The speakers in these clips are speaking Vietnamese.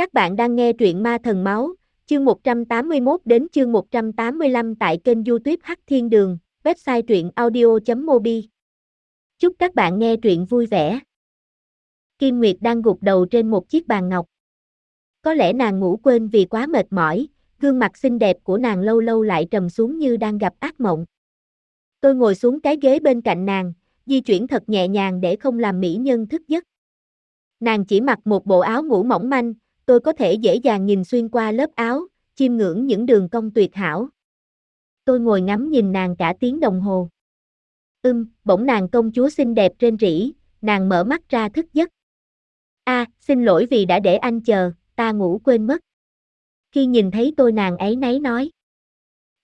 Các bạn đang nghe truyện Ma Thần Máu, chương 181 đến chương 185 tại kênh youtube Hắc Thiên Đường, website truyện audio.mobi. Chúc các bạn nghe truyện vui vẻ. Kim Nguyệt đang gục đầu trên một chiếc bàn ngọc. Có lẽ nàng ngủ quên vì quá mệt mỏi, gương mặt xinh đẹp của nàng lâu lâu lại trầm xuống như đang gặp ác mộng. Tôi ngồi xuống cái ghế bên cạnh nàng, di chuyển thật nhẹ nhàng để không làm mỹ nhân thức giấc. Nàng chỉ mặc một bộ áo ngủ mỏng manh, tôi có thể dễ dàng nhìn xuyên qua lớp áo, chiêm ngưỡng những đường cong tuyệt hảo. Tôi ngồi ngắm nhìn nàng cả tiếng đồng hồ. Ưm, bỗng nàng công chúa xinh đẹp trên rỉ, nàng mở mắt ra thức giấc. A, xin lỗi vì đã để anh chờ, ta ngủ quên mất. Khi nhìn thấy tôi nàng ấy nấy nói.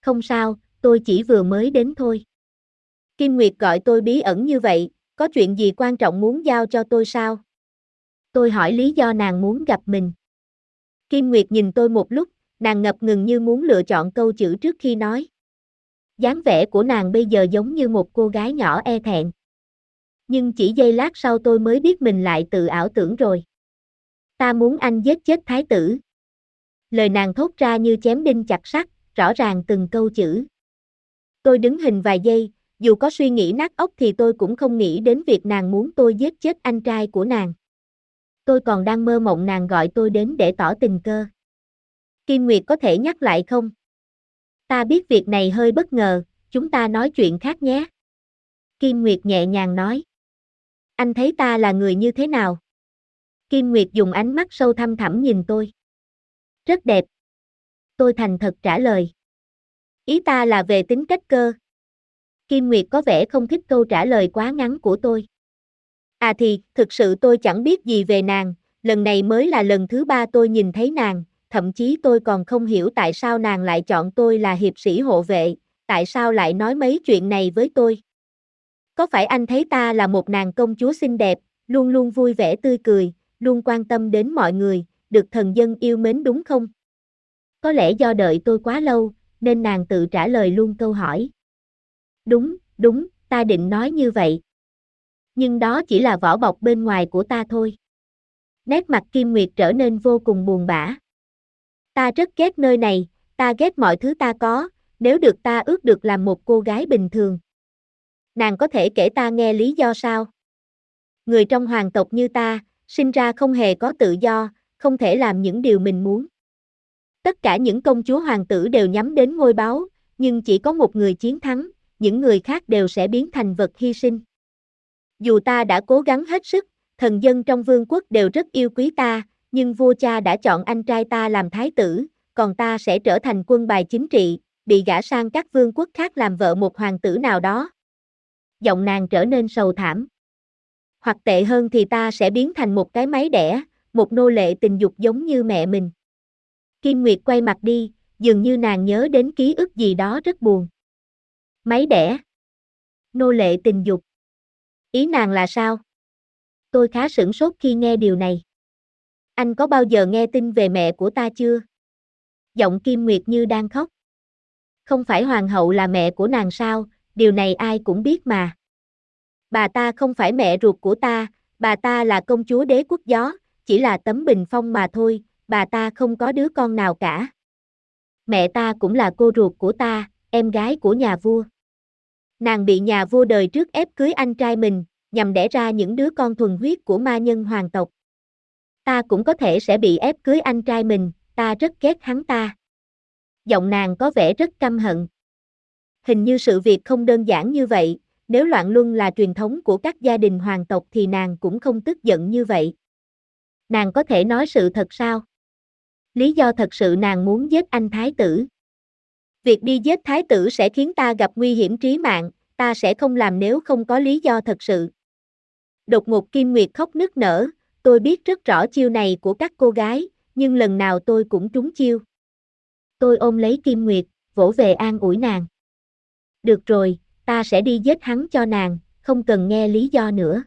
Không sao, tôi chỉ vừa mới đến thôi. Kim Nguyệt gọi tôi bí ẩn như vậy, có chuyện gì quan trọng muốn giao cho tôi sao? Tôi hỏi lý do nàng muốn gặp mình. Kim Nguyệt nhìn tôi một lúc, nàng ngập ngừng như muốn lựa chọn câu chữ trước khi nói. dáng vẻ của nàng bây giờ giống như một cô gái nhỏ e thẹn. Nhưng chỉ giây lát sau tôi mới biết mình lại tự ảo tưởng rồi. Ta muốn anh giết chết thái tử. Lời nàng thốt ra như chém đinh chặt sắt, rõ ràng từng câu chữ. Tôi đứng hình vài giây, dù có suy nghĩ nát óc thì tôi cũng không nghĩ đến việc nàng muốn tôi giết chết anh trai của nàng tôi còn đang mơ mộng nàng gọi tôi đến để tỏ tình cơ. Kim Nguyệt có thể nhắc lại không? Ta biết việc này hơi bất ngờ, chúng ta nói chuyện khác nhé. Kim Nguyệt nhẹ nhàng nói. Anh thấy ta là người như thế nào? Kim Nguyệt dùng ánh mắt sâu thăm thẳm nhìn tôi. Rất đẹp. Tôi thành thật trả lời. Ý ta là về tính cách cơ. Kim Nguyệt có vẻ không thích câu trả lời quá ngắn của tôi. À thì, thực sự tôi chẳng biết gì về nàng, lần này mới là lần thứ ba tôi nhìn thấy nàng, thậm chí tôi còn không hiểu tại sao nàng lại chọn tôi là hiệp sĩ hộ vệ, tại sao lại nói mấy chuyện này với tôi. Có phải anh thấy ta là một nàng công chúa xinh đẹp, luôn luôn vui vẻ tươi cười, luôn quan tâm đến mọi người, được thần dân yêu mến đúng không? Có lẽ do đợi tôi quá lâu, nên nàng tự trả lời luôn câu hỏi. Đúng, đúng, ta định nói như vậy nhưng đó chỉ là vỏ bọc bên ngoài của ta thôi. Nét mặt Kim Nguyệt trở nên vô cùng buồn bã. Ta rất ghét nơi này, ta ghét mọi thứ ta có, nếu được ta ước được làm một cô gái bình thường. Nàng có thể kể ta nghe lý do sao? Người trong hoàng tộc như ta, sinh ra không hề có tự do, không thể làm những điều mình muốn. Tất cả những công chúa hoàng tử đều nhắm đến ngôi báu, nhưng chỉ có một người chiến thắng, những người khác đều sẽ biến thành vật hy sinh. Dù ta đã cố gắng hết sức, thần dân trong vương quốc đều rất yêu quý ta, nhưng vua cha đã chọn anh trai ta làm thái tử, còn ta sẽ trở thành quân bài chính trị, bị gả sang các vương quốc khác làm vợ một hoàng tử nào đó. Giọng nàng trở nên sầu thảm. Hoặc tệ hơn thì ta sẽ biến thành một cái máy đẻ, một nô lệ tình dục giống như mẹ mình. Kim Nguyệt quay mặt đi, dường như nàng nhớ đến ký ức gì đó rất buồn. Máy đẻ. Nô lệ tình dục. Ý nàng là sao? Tôi khá sửng sốt khi nghe điều này. Anh có bao giờ nghe tin về mẹ của ta chưa? Giọng Kim Nguyệt như đang khóc. Không phải hoàng hậu là mẹ của nàng sao, điều này ai cũng biết mà. Bà ta không phải mẹ ruột của ta, bà ta là công chúa đế quốc gió, chỉ là tấm bình phong mà thôi, bà ta không có đứa con nào cả. Mẹ ta cũng là cô ruột của ta, em gái của nhà vua. Nàng bị nhà vua đời trước ép cưới anh trai mình, nhằm đẻ ra những đứa con thuần huyết của ma nhân hoàng tộc. Ta cũng có thể sẽ bị ép cưới anh trai mình, ta rất ghét hắn ta. Giọng nàng có vẻ rất căm hận. Hình như sự việc không đơn giản như vậy, nếu loạn luân là truyền thống của các gia đình hoàng tộc thì nàng cũng không tức giận như vậy. Nàng có thể nói sự thật sao? Lý do thật sự nàng muốn giết anh thái tử. Việc đi giết thái tử sẽ khiến ta gặp nguy hiểm trí mạng, ta sẽ không làm nếu không có lý do thật sự. Đột ngột Kim Nguyệt khóc nức nở, tôi biết rất rõ chiêu này của các cô gái, nhưng lần nào tôi cũng trúng chiêu. Tôi ôm lấy Kim Nguyệt, vỗ về an ủi nàng. Được rồi, ta sẽ đi giết hắn cho nàng, không cần nghe lý do nữa.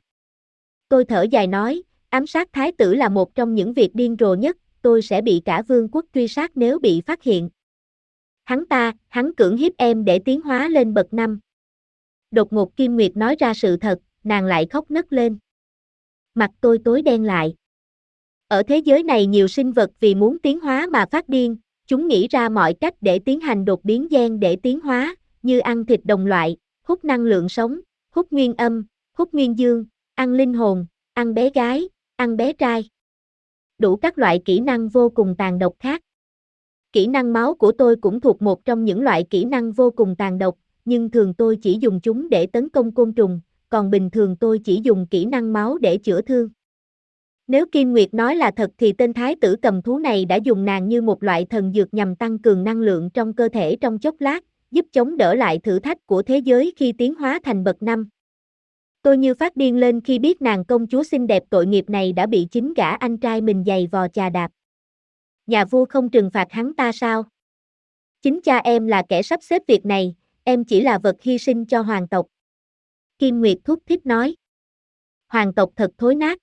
Tôi thở dài nói, ám sát thái tử là một trong những việc điên rồ nhất, tôi sẽ bị cả vương quốc truy sát nếu bị phát hiện. Hắn ta, hắn cưỡng hiếp em để tiến hóa lên bậc năm. Đột ngột Kim Nguyệt nói ra sự thật, nàng lại khóc nấc lên. Mặt tôi tối đen lại. Ở thế giới này nhiều sinh vật vì muốn tiến hóa mà phát điên, chúng nghĩ ra mọi cách để tiến hành đột biến gen để tiến hóa, như ăn thịt đồng loại, hút năng lượng sống, hút nguyên âm, hút nguyên dương, ăn linh hồn, ăn bé gái, ăn bé trai. Đủ các loại kỹ năng vô cùng tàn độc khác. Kỹ năng máu của tôi cũng thuộc một trong những loại kỹ năng vô cùng tàn độc, nhưng thường tôi chỉ dùng chúng để tấn công côn trùng, còn bình thường tôi chỉ dùng kỹ năng máu để chữa thương. Nếu Kim Nguyệt nói là thật thì tên thái tử cầm thú này đã dùng nàng như một loại thần dược nhằm tăng cường năng lượng trong cơ thể trong chốc lát, giúp chống đỡ lại thử thách của thế giới khi tiến hóa thành bậc năm. Tôi như phát điên lên khi biết nàng công chúa xinh đẹp tội nghiệp này đã bị chính gã anh trai mình giày vò chà đạp. Nhà vua không trừng phạt hắn ta sao? Chính cha em là kẻ sắp xếp việc này, em chỉ là vật hy sinh cho hoàng tộc. Kim Nguyệt thúc thiết nói. Hoàng tộc thật thối nát.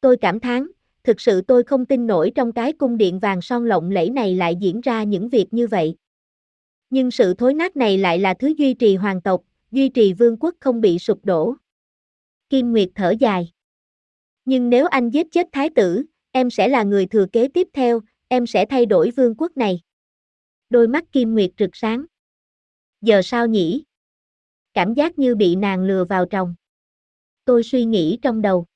Tôi cảm thán, thực sự tôi không tin nổi trong cái cung điện vàng son lộng lẫy này lại diễn ra những việc như vậy. Nhưng sự thối nát này lại là thứ duy trì hoàng tộc, duy trì vương quốc không bị sụp đổ. Kim Nguyệt thở dài. Nhưng nếu anh giết chết thái tử, em sẽ là người thừa kế tiếp theo, em sẽ thay đổi vương quốc này. Đôi mắt Kim Nguyệt rực sáng. Giờ sao nhỉ? Cảm giác như bị nàng lừa vào trong. Tôi suy nghĩ trong đầu.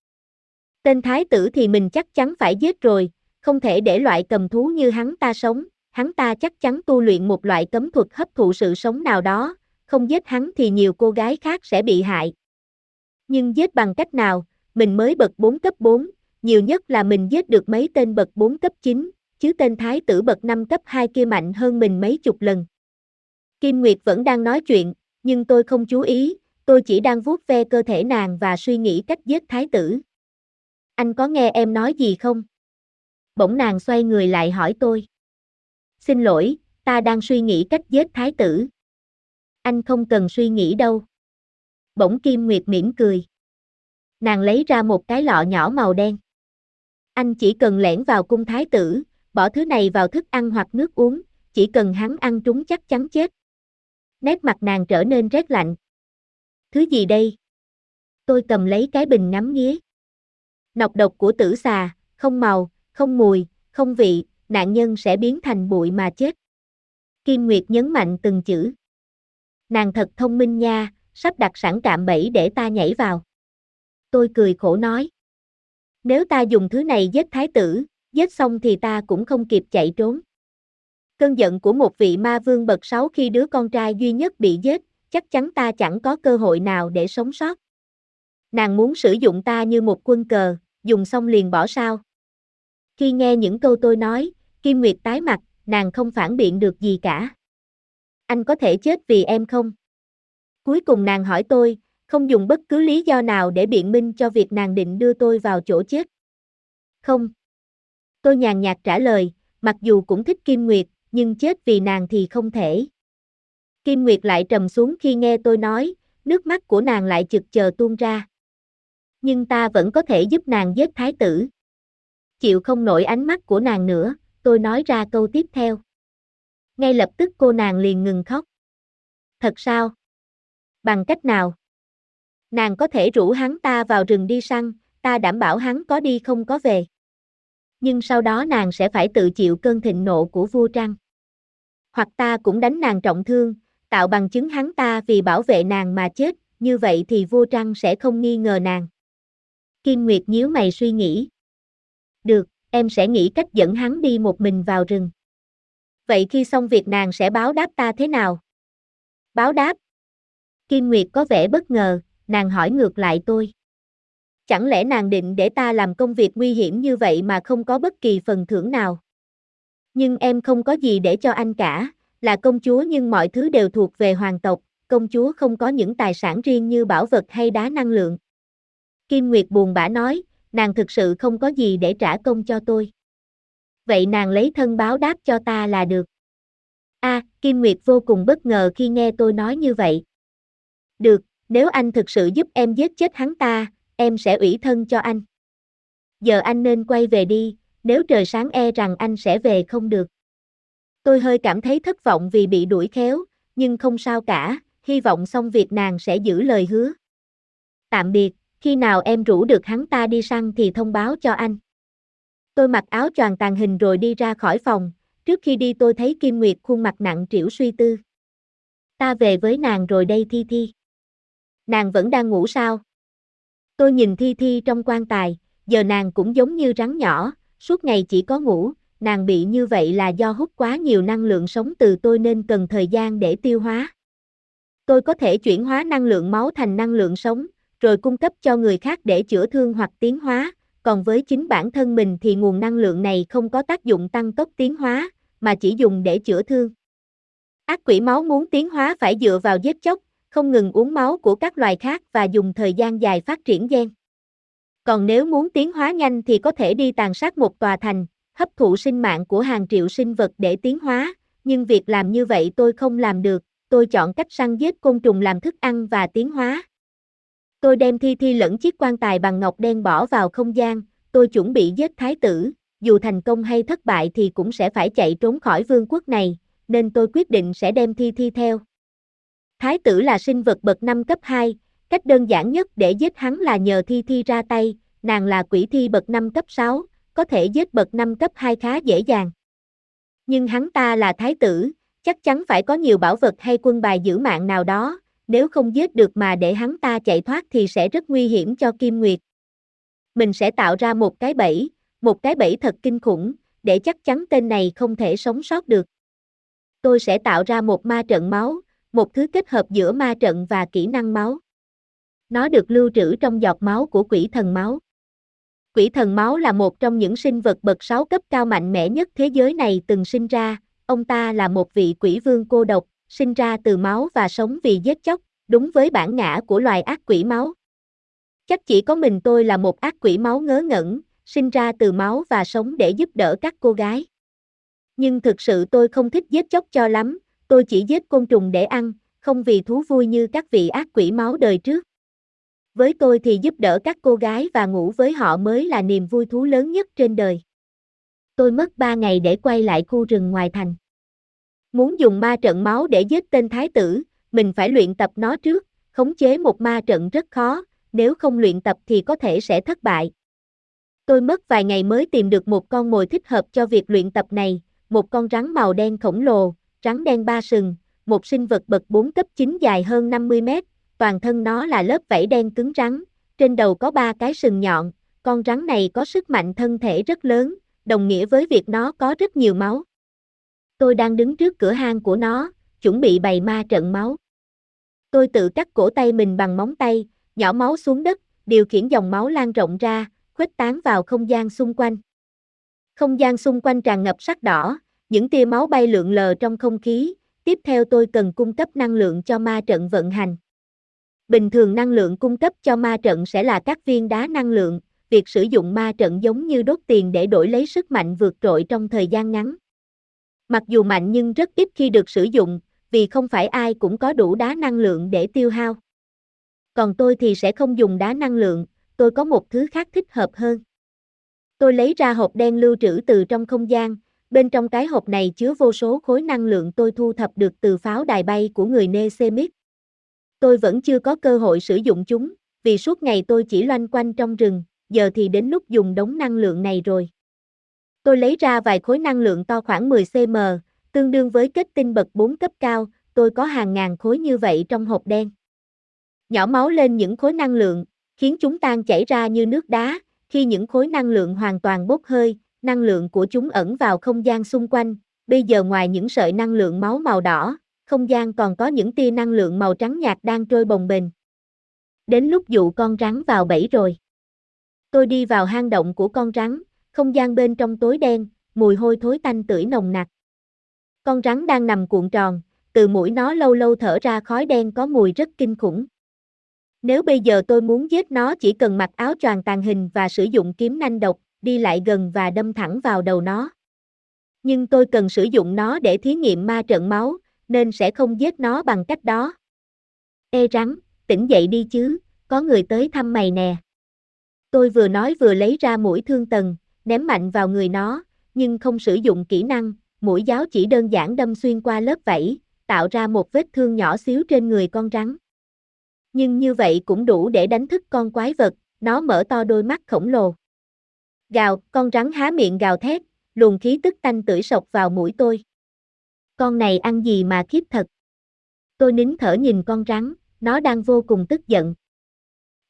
Tên thái tử thì mình chắc chắn phải giết rồi, không thể để loại cầm thú như hắn ta sống, hắn ta chắc chắn tu luyện một loại cấm thuật hấp thụ sự sống nào đó, không giết hắn thì nhiều cô gái khác sẽ bị hại. Nhưng giết bằng cách nào, mình mới bậc 4 cấp 4, nhiều nhất là mình giết được mấy tên bậc 4 cấp 9, chứ tên thái tử bậc năm cấp 2 kia mạnh hơn mình mấy chục lần. Kim Nguyệt vẫn đang nói chuyện, nhưng tôi không chú ý, tôi chỉ đang vuốt ve cơ thể nàng và suy nghĩ cách giết thái tử. Anh có nghe em nói gì không? Bỗng nàng xoay người lại hỏi tôi. Xin lỗi, ta đang suy nghĩ cách giết thái tử. Anh không cần suy nghĩ đâu. Bỗng Kim Nguyệt mỉm cười. Nàng lấy ra một cái lọ nhỏ màu đen. Anh chỉ cần lẻn vào cung thái tử, bỏ thứ này vào thức ăn hoặc nước uống, chỉ cần hắn ăn trúng chắc chắn chết. Nét mặt nàng trở nên rét lạnh. Thứ gì đây? Tôi cầm lấy cái bình ngắm nghía. Nọc độc của tử xà, không màu, không mùi, không vị, nạn nhân sẽ biến thành bụi mà chết. Kim Nguyệt nhấn mạnh từng chữ. Nàng thật thông minh nha, sắp đặt sẵn cạm bẫy để ta nhảy vào. Tôi cười khổ nói. Nếu ta dùng thứ này giết thái tử, giết xong thì ta cũng không kịp chạy trốn. Cơn giận của một vị ma vương bậc sáu khi đứa con trai duy nhất bị giết, chắc chắn ta chẳng có cơ hội nào để sống sót. Nàng muốn sử dụng ta như một quân cờ, dùng xong liền bỏ sao. Khi nghe những câu tôi nói, Kim Nguyệt tái mặt, nàng không phản biện được gì cả. Anh có thể chết vì em không? Cuối cùng nàng hỏi tôi, không dùng bất cứ lý do nào để biện minh cho việc nàng định đưa tôi vào chỗ chết. Không. Tôi nhàn nhạt trả lời, mặc dù cũng thích Kim Nguyệt, nhưng chết vì nàng thì không thể. Kim Nguyệt lại trầm xuống khi nghe tôi nói, nước mắt của nàng lại chực chờ tuôn ra. Nhưng ta vẫn có thể giúp nàng giết thái tử. Chịu không nổi ánh mắt của nàng nữa, tôi nói ra câu tiếp theo. Ngay lập tức cô nàng liền ngừng khóc. Thật sao? Bằng cách nào? Nàng có thể rủ hắn ta vào rừng đi săn, ta đảm bảo hắn có đi không có về. Nhưng sau đó nàng sẽ phải tự chịu cơn thịnh nộ của vua trăng. Hoặc ta cũng đánh nàng trọng thương, tạo bằng chứng hắn ta vì bảo vệ nàng mà chết, như vậy thì vua trăng sẽ không nghi ngờ nàng. Kim Nguyệt nhíu mày suy nghĩ. Được, em sẽ nghĩ cách dẫn hắn đi một mình vào rừng. Vậy khi xong việc nàng sẽ báo đáp ta thế nào? Báo đáp? Kim Nguyệt có vẻ bất ngờ, nàng hỏi ngược lại tôi. Chẳng lẽ nàng định để ta làm công việc nguy hiểm như vậy mà không có bất kỳ phần thưởng nào? Nhưng em không có gì để cho anh cả, là công chúa nhưng mọi thứ đều thuộc về hoàng tộc, công chúa không có những tài sản riêng như bảo vật hay đá năng lượng. Kim Nguyệt buồn bã nói, nàng thực sự không có gì để trả công cho tôi. Vậy nàng lấy thân báo đáp cho ta là được. A, Kim Nguyệt vô cùng bất ngờ khi nghe tôi nói như vậy. Được, nếu anh thực sự giúp em giết chết hắn ta, em sẽ ủy thân cho anh. Giờ anh nên quay về đi, nếu trời sáng e rằng anh sẽ về không được. Tôi hơi cảm thấy thất vọng vì bị đuổi khéo, nhưng không sao cả, hy vọng xong việc nàng sẽ giữ lời hứa. Tạm biệt, khi nào em rủ được hắn ta đi săn thì thông báo cho anh. Tôi mặc áo choàng tàn hình rồi đi ra khỏi phòng, trước khi đi tôi thấy Kim Nguyệt khuôn mặt nặng trĩu suy tư. Ta về với nàng rồi đây Thi Thi. Nàng vẫn đang ngủ sao? Tôi nhìn Thi Thi trong quan tài, giờ nàng cũng giống như rắn nhỏ, suốt ngày chỉ có ngủ, nàng bị như vậy là do hút quá nhiều năng lượng sống từ tôi nên cần thời gian để tiêu hóa. Tôi có thể chuyển hóa năng lượng máu thành năng lượng sống, rồi cung cấp cho người khác để chữa thương hoặc tiến hóa, còn với chính bản thân mình thì nguồn năng lượng này không có tác dụng tăng tốc tiến hóa, mà chỉ dùng để chữa thương. Ác quỷ máu muốn tiến hóa phải dựa vào giết chóc, không ngừng uống máu của các loài khác và dùng thời gian dài phát triển gen. Còn nếu muốn tiến hóa nhanh thì có thể đi tàn sát một tòa thành, hấp thụ sinh mạng của hàng triệu sinh vật để tiến hóa, nhưng việc làm như vậy tôi không làm được, tôi chọn cách săn giết côn trùng làm thức ăn và tiến hóa. Tôi đem thi thi lẫn chiếc quan tài bằng ngọc đen bỏ vào không gian, tôi chuẩn bị giết thái tử, dù thành công hay thất bại thì cũng sẽ phải chạy trốn khỏi vương quốc này, nên tôi quyết định sẽ đem thi thi theo. Thái tử là sinh vật bậc 5 cấp 2, cách đơn giản nhất để giết hắn là nhờ thi thi ra tay, nàng là quỷ thi bậc 5 cấp 6, có thể giết bậc 5 cấp 2 khá dễ dàng. Nhưng hắn ta là thái tử, chắc chắn phải có nhiều bảo vật hay quân bài giữ mạng nào đó, nếu không giết được mà để hắn ta chạy thoát thì sẽ rất nguy hiểm cho Kim Nguyệt. Mình sẽ tạo ra một cái bẫy, một cái bẫy thật kinh khủng, để chắc chắn tên này không thể sống sót được. Tôi sẽ tạo ra một ma trận máu, một thứ kết hợp giữa ma trận và kỹ năng máu. Nó được lưu trữ trong giọt máu của quỷ thần máu. Quỷ thần máu là một trong những sinh vật bậc 6 cấp cao mạnh mẽ nhất thế giới này từng sinh ra, ông ta là một vị quỷ vương cô độc, sinh ra từ máu và sống vì giết chóc, đúng với bản ngã của loài ác quỷ máu. Chắc chỉ có mình tôi là một ác quỷ máu ngớ ngẩn, sinh ra từ máu và sống để giúp đỡ các cô gái. Nhưng thực sự tôi không thích giết chóc cho lắm, tôi chỉ giết côn trùng để ăn, không vì thú vui như các vị ác quỷ máu đời trước. Với tôi thì giúp đỡ các cô gái và ngủ với họ mới là niềm vui thú lớn nhất trên đời. Tôi mất 3 ngày để quay lại khu rừng ngoài thành. Muốn dùng ma trận máu để giết tên thái tử, mình phải luyện tập nó trước, khống chế một ma trận rất khó, nếu không luyện tập thì có thể sẽ thất bại. Tôi mất vài ngày mới tìm được một con mồi thích hợp cho việc luyện tập này, một con rắn màu đen khổng lồ, rắn đen ba sừng, một sinh vật bậc 4 cấp 9 dài hơn 50 mét, toàn thân nó là lớp vảy đen cứng rắn, trên đầu có ba cái sừng nhọn, con rắn này có sức mạnh thân thể rất lớn, đồng nghĩa với việc nó có rất nhiều máu. Tôi đang đứng trước cửa hang của nó, chuẩn bị bày ma trận máu. Tôi tự cắt cổ tay mình bằng móng tay, nhỏ máu xuống đất, điều khiển dòng máu lan rộng ra, khuếch tán vào không gian xung quanh. Không gian xung quanh tràn ngập sắc đỏ, những tia máu bay lượn lờ trong không khí, tiếp theo tôi cần cung cấp năng lượng cho ma trận vận hành. Bình thường năng lượng cung cấp cho ma trận sẽ là các viên đá năng lượng, việc sử dụng ma trận giống như đốt tiền để đổi lấy sức mạnh vượt trội trong thời gian ngắn. Mặc dù mạnh nhưng rất ít khi được sử dụng, vì không phải ai cũng có đủ đá năng lượng để tiêu hao. Còn tôi thì sẽ không dùng đá năng lượng, tôi có một thứ khác thích hợp hơn. Tôi lấy ra hộp đen lưu trữ từ trong không gian, bên trong cái hộp này chứa vô số khối năng lượng tôi thu thập được từ pháo đài bay của người Nesemit. Tôi vẫn chưa có cơ hội sử dụng chúng, vì suốt ngày tôi chỉ loanh quanh trong rừng, giờ thì đến lúc dùng đống năng lượng này rồi. Tôi lấy ra vài khối năng lượng to khoảng 10 cm, tương đương với kết tinh bậc 4 cấp cao, tôi có hàng ngàn khối như vậy trong hộp đen. Nhỏ máu lên những khối năng lượng, khiến chúng tan chảy ra như nước đá, khi những khối năng lượng hoàn toàn bốc hơi, năng lượng của chúng ẩn vào không gian xung quanh, bây giờ ngoài những sợi năng lượng máu màu đỏ, không gian còn có những tia năng lượng màu trắng nhạt đang trôi bồng bềnh. Đến lúc dụ con rắn vào bẫy rồi. Tôi đi vào hang động của con rắn, không gian bên trong tối đen, mùi hôi thối tanh tưởi nồng nặc. Con rắn đang nằm cuộn tròn, từ mũi nó lâu lâu thở ra khói đen có mùi rất kinh khủng. Nếu bây giờ tôi muốn giết nó chỉ cần mặc áo choàng tàn hình và sử dụng kiếm nanh độc, đi lại gần và đâm thẳng vào đầu nó. Nhưng tôi cần sử dụng nó để thí nghiệm ma trận máu, nên sẽ không giết nó bằng cách đó. Ê rắn, tỉnh dậy đi chứ, có người tới thăm mày nè. Tôi vừa nói vừa lấy ra mũi thương tần, ném mạnh vào người nó, nhưng không sử dụng kỹ năng, mũi giáo chỉ đơn giản đâm xuyên qua lớp vảy, tạo ra một vết thương nhỏ xíu trên người con rắn. Nhưng như vậy cũng đủ để đánh thức con quái vật, nó mở to đôi mắt khổng lồ. Gào, con rắn há miệng gào thét, luồng khí tức tanh tưởi sộc vào mũi tôi. Con này ăn gì mà khiếp thật. Tôi nín thở nhìn con rắn, nó đang vô cùng tức giận.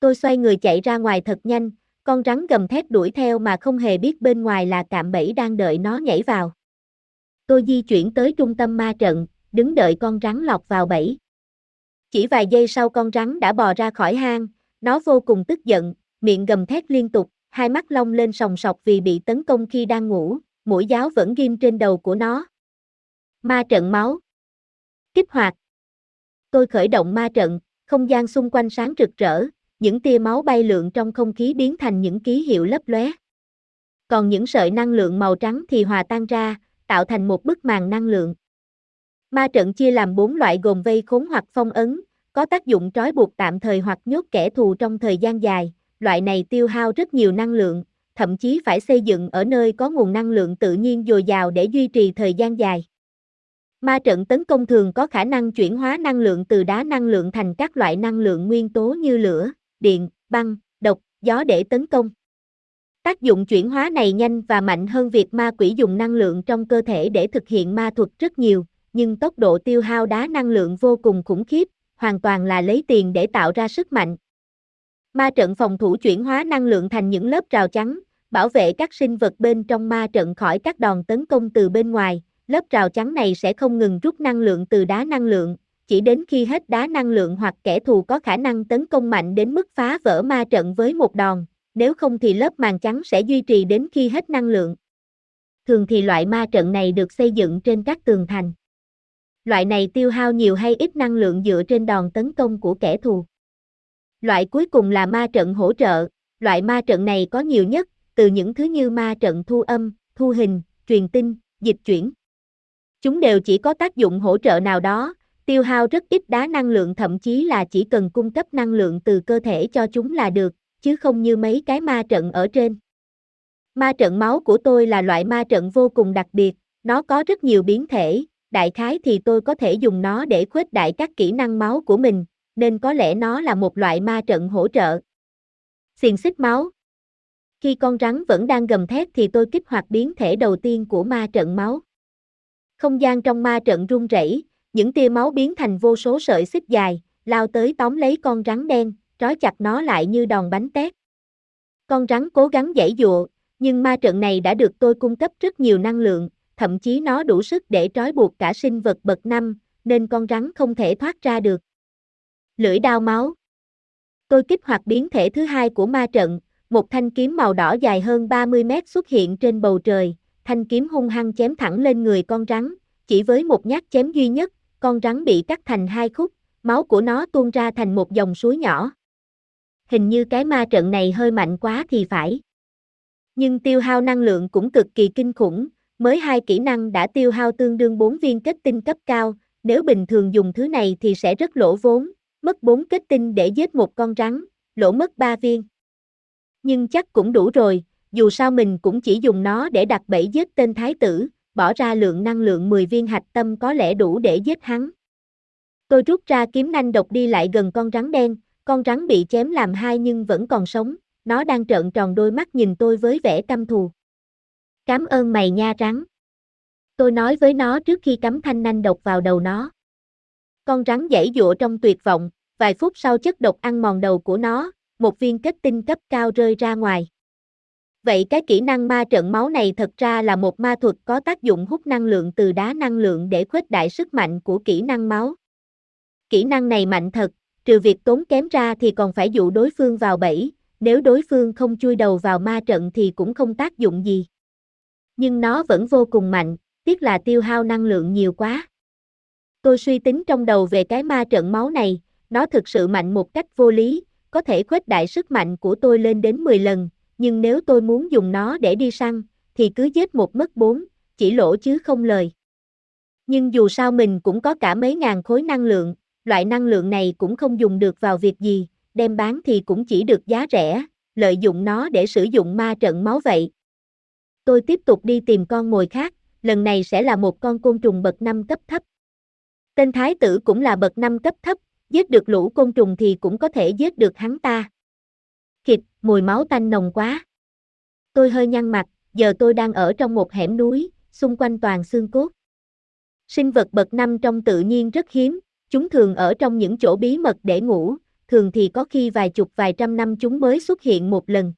Tôi xoay người chạy ra ngoài thật nhanh, con rắn gầm thét đuổi theo mà không hề biết bên ngoài là cạm bẫy đang đợi nó nhảy vào. Tôi di chuyển tới trung tâm ma trận, đứng đợi con rắn lọt vào bẫy. Chỉ vài giây sau con rắn đã bò ra khỏi hang, nó vô cùng tức giận, miệng gầm thét liên tục, hai mắt long lên sòng sọc vì bị tấn công khi đang ngủ, mũi giáo vẫn ghim trên đầu của nó. Ma trận máu. Kích hoạt. Tôi khởi động ma trận, không gian xung quanh sáng rực rỡ, những tia máu bay lượn trong không khí biến thành những ký hiệu lấp lóe. Còn những sợi năng lượng màu trắng thì hòa tan ra, tạo thành một bức màn năng lượng. Ma trận chia làm bốn loại gồm vây khốn hoặc phong ấn, có tác dụng trói buộc tạm thời hoặc nhốt kẻ thù trong thời gian dài. Loại này tiêu hao rất nhiều năng lượng, thậm chí phải xây dựng ở nơi có nguồn năng lượng tự nhiên dồi dào để duy trì thời gian dài. Ma trận tấn công thường có khả năng chuyển hóa năng lượng từ đá năng lượng thành các loại năng lượng nguyên tố như lửa, điện, băng, độc, gió để tấn công. Tác dụng chuyển hóa này nhanh và mạnh hơn việc ma quỷ dùng năng lượng trong cơ thể để thực hiện ma thuật rất nhiều, nhưng tốc độ tiêu hao đá năng lượng vô cùng khủng khiếp, hoàn toàn là lấy tiền để tạo ra sức mạnh. Ma trận phòng thủ chuyển hóa năng lượng thành những lớp rào chắn, bảo vệ các sinh vật bên trong ma trận khỏi các đòn tấn công từ bên ngoài. Lớp rào chắn này sẽ không ngừng rút năng lượng từ đá năng lượng, chỉ đến khi hết đá năng lượng hoặc kẻ thù có khả năng tấn công mạnh đến mức phá vỡ ma trận với một đòn, nếu không thì lớp màn trắng sẽ duy trì đến khi hết năng lượng. Thường thì loại ma trận này được xây dựng trên các tường thành. Loại này tiêu hao nhiều hay ít năng lượng dựa trên đòn tấn công của kẻ thù. Loại cuối cùng là ma trận hỗ trợ, loại ma trận này có nhiều nhất, từ những thứ như ma trận thu âm, thu hình, truyền tin, dịch chuyển. Chúng đều chỉ có tác dụng hỗ trợ nào đó, tiêu hao rất ít đá năng lượng thậm chí là chỉ cần cung cấp năng lượng từ cơ thể cho chúng là được, chứ không như mấy cái ma trận ở trên. Ma trận máu của tôi là loại ma trận vô cùng đặc biệt, nó có rất nhiều biến thể, đại khái thì tôi có thể dùng nó để khuếch đại các kỹ năng máu của mình, nên có lẽ nó là một loại ma trận hỗ trợ. Xiền xích máu Khi con rắn vẫn đang gầm thét thì tôi kích hoạt biến thể đầu tiên của ma trận máu. Không gian trong ma trận rung rẩy, những tia máu biến thành vô số sợi xích dài, lao tới tóm lấy con rắn đen, trói chặt nó lại như đòn bánh tét. Con rắn cố gắng giãy dụa, nhưng ma trận này đã được tôi cung cấp rất nhiều năng lượng, thậm chí nó đủ sức để trói buộc cả sinh vật bậc năm, nên con rắn không thể thoát ra được. Lưỡi đao máu Tôi kích hoạt biến thể thứ hai của ma trận, một thanh kiếm màu đỏ dài hơn 30 mét xuất hiện trên bầu trời, thanh kiếm hung hăng chém thẳng lên người con rắn, chỉ với một nhát chém duy nhất, con rắn bị cắt thành hai khúc, máu của nó tuôn ra thành một dòng suối nhỏ. Hình như cái ma trận này hơi mạnh quá thì phải. Nhưng tiêu hao năng lượng cũng cực kỳ kinh khủng, mới hai kỹ năng đã tiêu hao tương đương 4 viên kết tinh cấp cao, nếu bình thường dùng thứ này thì sẽ rất lỗ vốn, mất 4 kết tinh để giết một con rắn, lỗ mất 3 viên. Nhưng chắc cũng đủ rồi, dù sao mình cũng chỉ dùng nó để đặt bẫy giết tên thái tử, bỏ ra lượng năng lượng 10 viên hạch tâm có lẽ đủ để giết hắn. Tôi rút ra kiếm nanh độc đi lại gần con rắn đen, con rắn bị chém làm hai nhưng vẫn còn sống, nó đang trợn tròn đôi mắt nhìn tôi với vẻ căm thù. Cảm ơn mày nha rắn. Tôi nói với nó trước khi cắm thanh nanh độc vào đầu nó. Con rắn dãy dụa trong tuyệt vọng, vài phút sau chất độc ăn mòn đầu của nó, một viên kết tinh cấp cao rơi ra ngoài. Vậy cái kỹ năng ma trận máu này thật ra là một ma thuật có tác dụng hút năng lượng từ đá năng lượng để khuếch đại sức mạnh của kỹ năng máu. Kỹ năng này mạnh thật, trừ việc tốn kém ra thì còn phải dụ đối phương vào bẫy, nếu đối phương không chui đầu vào ma trận thì cũng không tác dụng gì. Nhưng nó vẫn vô cùng mạnh, tiếc là tiêu hao năng lượng nhiều quá. Tôi suy tính trong đầu về cái ma trận máu này, nó thực sự mạnh một cách vô lý, có thể khuếch đại sức mạnh của tôi lên đến 10 lần, nhưng nếu tôi muốn dùng nó để đi săn, thì cứ giết một mất bốn, chỉ lỗ chứ không lời. Nhưng dù sao mình cũng có cả mấy ngàn khối năng lượng, loại năng lượng này cũng không dùng được vào việc gì, đem bán thì cũng chỉ được giá rẻ, lợi dụng nó để sử dụng ma trận máu vậy. Tôi tiếp tục đi tìm con mồi khác, lần này sẽ là một con côn trùng bậc 5 cấp thấp. Tên thái tử cũng là bậc năm cấp thấp, giết được lũ côn trùng thì cũng có thể giết được hắn ta. Kịch, mùi máu tanh nồng quá. Tôi hơi nhăn mặt, giờ tôi đang ở trong một hẻm núi, xung quanh toàn xương cốt. Sinh vật bậc năm trong tự nhiên rất hiếm, chúng thường ở trong những chỗ bí mật để ngủ, thường thì có khi vài chục vài trăm năm chúng mới xuất hiện một lần.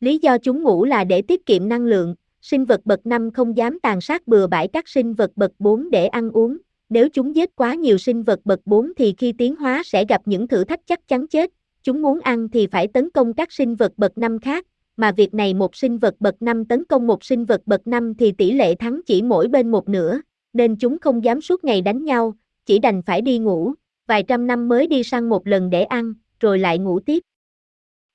Lý do chúng ngủ là để tiết kiệm năng lượng, sinh vật bậc năm không dám tàn sát bừa bãi các sinh vật bậc 4 để ăn uống, nếu chúng giết quá nhiều sinh vật bậc 4 thì khi tiến hóa sẽ gặp những thử thách chắc chắn chết, chúng muốn ăn thì phải tấn công các sinh vật bậc 5 khác, mà việc này một sinh vật bậc 5 tấn công một sinh vật bậc 5 thì tỷ lệ thắng chỉ mỗi bên một nửa, nên chúng không dám suốt ngày đánh nhau, chỉ đành phải đi ngủ, vài trăm năm mới đi săn một lần để ăn, rồi lại ngủ tiếp.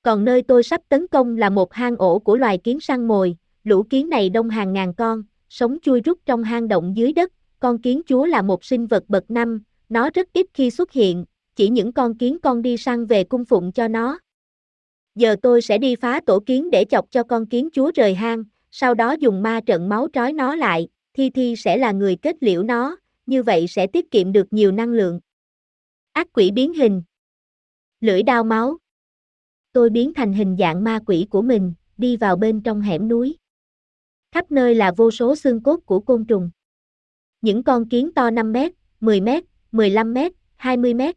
Còn nơi tôi sắp tấn công là một hang ổ của loài kiến săn mồi, lũ kiến này đông hàng ngàn con, sống chui rút trong hang động dưới đất, con kiến chúa là một sinh vật bậc năm, nó rất ít khi xuất hiện, chỉ những con kiến con đi săn về cung phụng cho nó. Giờ tôi sẽ đi phá tổ kiến để chọc cho con kiến chúa rời hang, sau đó dùng ma trận máu trói nó lại, Thi Thi sẽ là người kết liễu nó, như vậy sẽ tiết kiệm được nhiều năng lượng. Ác quỷ biến hình Lưỡi đao máu Tôi biến thành hình dạng ma quỷ của mình, đi vào bên trong hẻm núi. Khắp nơi là vô số xương cốt của côn trùng. Những con kiến to 5 mét, 10 mét, 15 mét, 20 mét.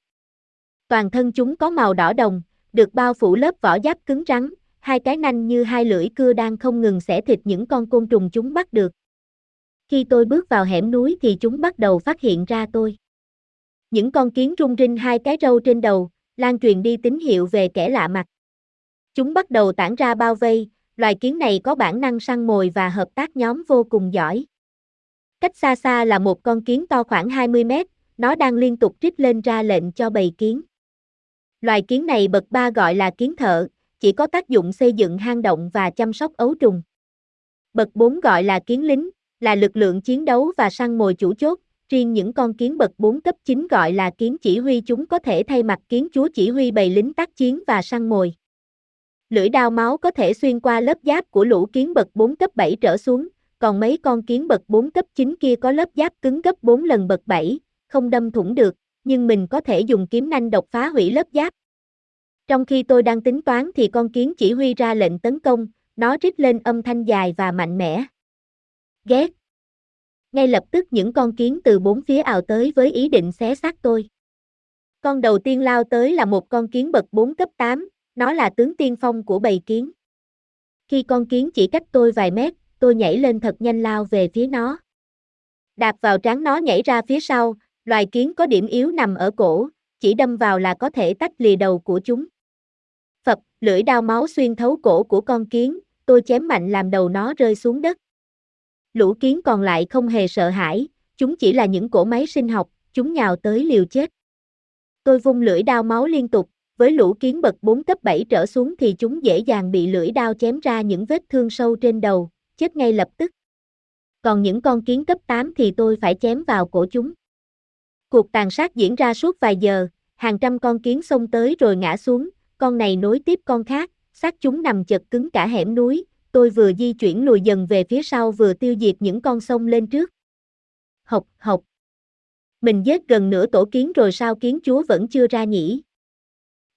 Toàn thân chúng có màu đỏ đồng, được bao phủ lớp vỏ giáp cứng rắn, hai cái nanh như hai lưỡi cưa đang không ngừng xẻ thịt những con côn trùng chúng bắt được. Khi tôi bước vào hẻm núi thì chúng bắt đầu phát hiện ra tôi. Những con kiến rung rinh hai cái râu trên đầu, lan truyền đi tín hiệu về kẻ lạ mặt. Chúng bắt đầu tản ra bao vây, loài kiến này có bản năng săn mồi và hợp tác nhóm vô cùng giỏi. Cách xa xa là một con kiến to khoảng 20 mét, nó đang liên tục rít lên ra lệnh cho bầy kiến. Loài kiến này bậc ba gọi là kiến thợ, chỉ có tác dụng xây dựng hang động và chăm sóc ấu trùng. Bậc 4 gọi là kiến lính, là lực lượng chiến đấu và săn mồi chủ chốt, riêng những con kiến bậc 4 cấp 9 gọi là kiến chỉ huy chúng có thể thay mặt kiến chúa chỉ huy bầy lính tác chiến và săn mồi. Lưỡi đao máu có thể xuyên qua lớp giáp của lũ kiến bậc 4 cấp 7 trở xuống, còn mấy con kiến bậc 4 cấp 9 kia có lớp giáp cứng gấp 4 lần bậc 7, không đâm thủng được, nhưng mình có thể dùng kiếm nanh độc phá hủy lớp giáp. Trong khi tôi đang tính toán thì con kiến chỉ huy ra lệnh tấn công, nó rít lên âm thanh dài và mạnh mẽ. Ghét. Ngay lập tức những con kiến từ bốn phía ào tới với ý định xé xác tôi. Con đầu tiên lao tới là một con kiến bậc 4 cấp 8, nó là tướng tiên phong của bầy kiến. Khi con kiến chỉ cách tôi vài mét, tôi nhảy lên thật nhanh lao về phía nó. Đạp vào trán nó nhảy ra phía sau, loài kiến có điểm yếu nằm ở cổ, chỉ đâm vào là có thể tách lìa đầu của chúng. phật lưỡi đao máu xuyên thấu cổ của con kiến, tôi chém mạnh làm đầu nó rơi xuống đất. Lũ kiến còn lại không hề sợ hãi, chúng chỉ là những cỗ máy sinh học, chúng nhào tới liều chết. Tôi vung lưỡi đao máu liên tục, với lũ kiến bậc 4 cấp 7 trở xuống thì chúng dễ dàng bị lưỡi đao chém ra những vết thương sâu trên đầu, chết ngay lập tức. Còn những con kiến cấp 8 thì tôi phải chém vào cổ chúng. Cuộc tàn sát diễn ra suốt vài giờ, hàng trăm con kiến xông tới rồi ngã xuống, con này nối tiếp con khác, xác chúng nằm chật cứng cả hẻm núi, tôi vừa di chuyển lùi dần về phía sau vừa tiêu diệt những con sông lên trước. Học, học. Mình giết gần nửa tổ kiến rồi sao kiến chúa vẫn chưa ra nhỉ?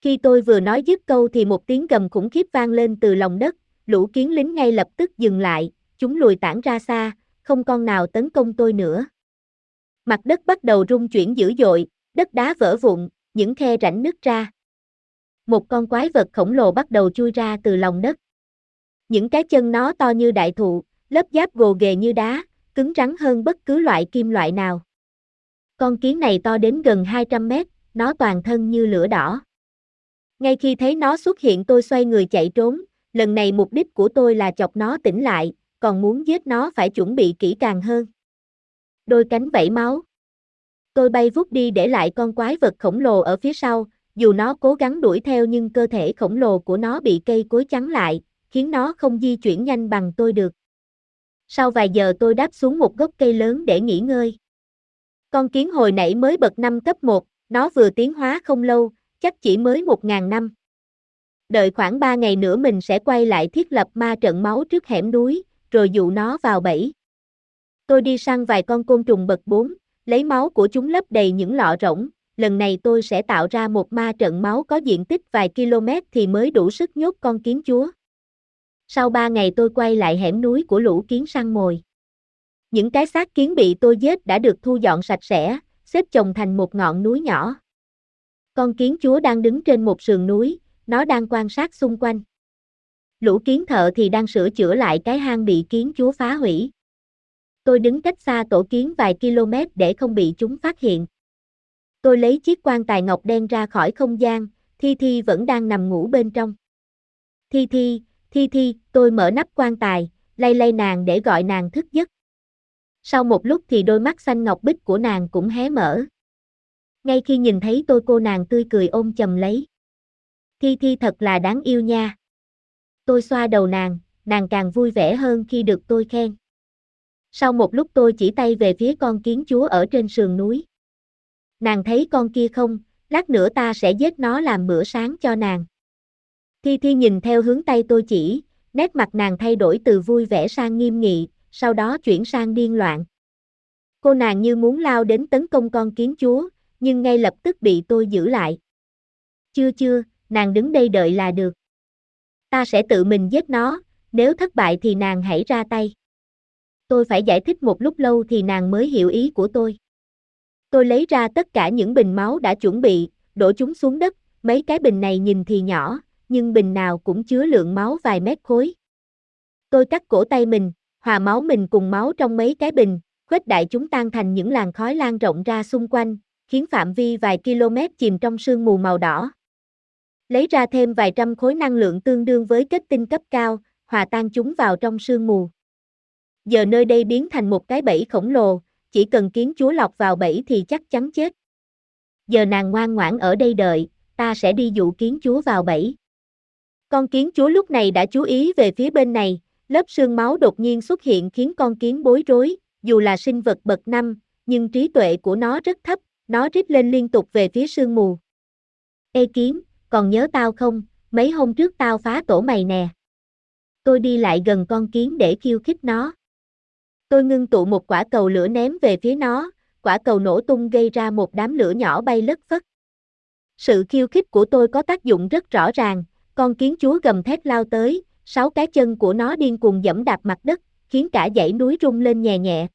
Khi tôi vừa nói dứt câu thì một tiếng gầm khủng khiếp vang lên từ lòng đất, lũ kiến lính ngay lập tức dừng lại, chúng lùi tản ra xa, không con nào tấn công tôi nữa. Mặt đất bắt đầu rung chuyển dữ dội, đất đá vỡ vụn, những khe rãnh nứt ra. Một con quái vật khổng lồ bắt đầu chui ra từ lòng đất. Những cái chân nó to như đại thụ, lớp giáp gồ ghề như đá, cứng rắn hơn bất cứ loại kim loại nào. Con kiến này to đến gần 200 mét, nó toàn thân như lửa đỏ. Ngay khi thấy nó xuất hiện tôi xoay người chạy trốn, lần này mục đích của tôi là chọc nó tỉnh lại, còn muốn giết nó phải chuẩn bị kỹ càng hơn. Đôi cánh vẫy máu. Tôi bay vút đi để lại con quái vật khổng lồ ở phía sau, dù nó cố gắng đuổi theo nhưng cơ thể khổng lồ của nó bị cây cối chắn lại, khiến nó không di chuyển nhanh bằng tôi được. Sau vài giờ tôi đáp xuống một gốc cây lớn để nghỉ ngơi. Con kiến hồi nãy mới bậc năm cấp 1, nó vừa tiến hóa không lâu, chắc chỉ mới 1.000 năm. Đợi khoảng 3 ngày nữa mình sẽ quay lại thiết lập ma trận máu trước hẻm núi, rồi dụ nó vào bẫy. Tôi đi săn vài con côn trùng bậc 4, lấy máu của chúng lấp đầy những lọ rỗng, lần này tôi sẽ tạo ra một ma trận máu có diện tích vài km thì mới đủ sức nhốt con kiến chúa. Sau ba ngày tôi quay lại hẻm núi của lũ kiến săn mồi. Những cái xác kiến bị tôi giết đã được thu dọn sạch sẽ, xếp chồng thành một ngọn núi nhỏ. Con kiến chúa đang đứng trên một sườn núi, nó đang quan sát xung quanh. Lũ kiến thợ thì đang sửa chữa lại cái hang bị kiến chúa phá hủy. Tôi đứng cách xa tổ kiến vài km để không bị chúng phát hiện. Tôi lấy chiếc quan tài ngọc đen ra khỏi không gian, Thi Thi vẫn đang nằm ngủ bên trong. Thi Thi, Thi Thi, tôi mở nắp quan tài, lay lay nàng để gọi nàng thức giấc. Sau một lúc thì đôi mắt xanh ngọc bích của nàng cũng hé mở. Ngay khi nhìn thấy tôi cô nàng tươi cười ôm chầm lấy. Thi Thi thật là đáng yêu nha. Tôi xoa đầu nàng, nàng càng vui vẻ hơn khi được tôi khen. Sau một lúc tôi chỉ tay về phía con kiến chúa ở trên sườn núi. Nàng thấy con kia không, lát nữa ta sẽ giết nó làm bữa sáng cho nàng. Thi Thi nhìn theo hướng tay tôi chỉ, nét mặt nàng thay đổi từ vui vẻ sang nghiêm nghị, sau đó chuyển sang điên loạn. Cô nàng như muốn lao đến tấn công con kiến chúa, nhưng ngay lập tức bị tôi giữ lại. Chưa chưa, nàng đứng đây đợi là được. Ta sẽ tự mình giết nó, nếu thất bại thì nàng hãy ra tay. Tôi phải giải thích một lúc lâu thì nàng mới hiểu ý của tôi. Tôi lấy ra tất cả những bình máu đã chuẩn bị, đổ chúng xuống đất, mấy cái bình này nhìn thì nhỏ, nhưng bình nào cũng chứa lượng máu vài mét khối. Tôi cắt cổ tay mình, hòa máu mình cùng máu trong mấy cái bình, khuếch đại chúng tan thành những làn khói lan rộng ra xung quanh, khiến phạm vi vài km chìm trong sương mù màu đỏ. Lấy ra thêm vài trăm khối năng lượng tương đương với kết tinh cấp cao, hòa tan chúng vào trong sương mù. Giờ nơi đây biến thành một cái bẫy khổng lồ, chỉ cần kiến chúa lọc vào bẫy thì chắc chắn chết. Giờ nàng ngoan ngoãn ở đây đợi, ta sẽ đi dụ kiến chúa vào bẫy. Con kiến chúa lúc này đã chú ý về phía bên này, lớp sương máu đột nhiên xuất hiện khiến con kiến bối rối, dù là sinh vật bậc năm, nhưng trí tuệ của nó rất thấp, nó rít lên liên tục về phía sương mù. Ê kiến, còn nhớ tao không, mấy hôm trước tao phá tổ mày nè. Tôi đi lại gần con kiến để khiêu khích nó. Tôi ngưng tụ một quả cầu lửa ném về phía nó, quả cầu nổ tung gây ra một đám lửa nhỏ bay lất phất. Sự khiêu khích của tôi có tác dụng rất rõ ràng, con kiến chúa gầm thét lao tới, sáu cái chân của nó điên cuồng dẫm đạp mặt đất, khiến cả dãy núi rung lên nhẹ nhẹ.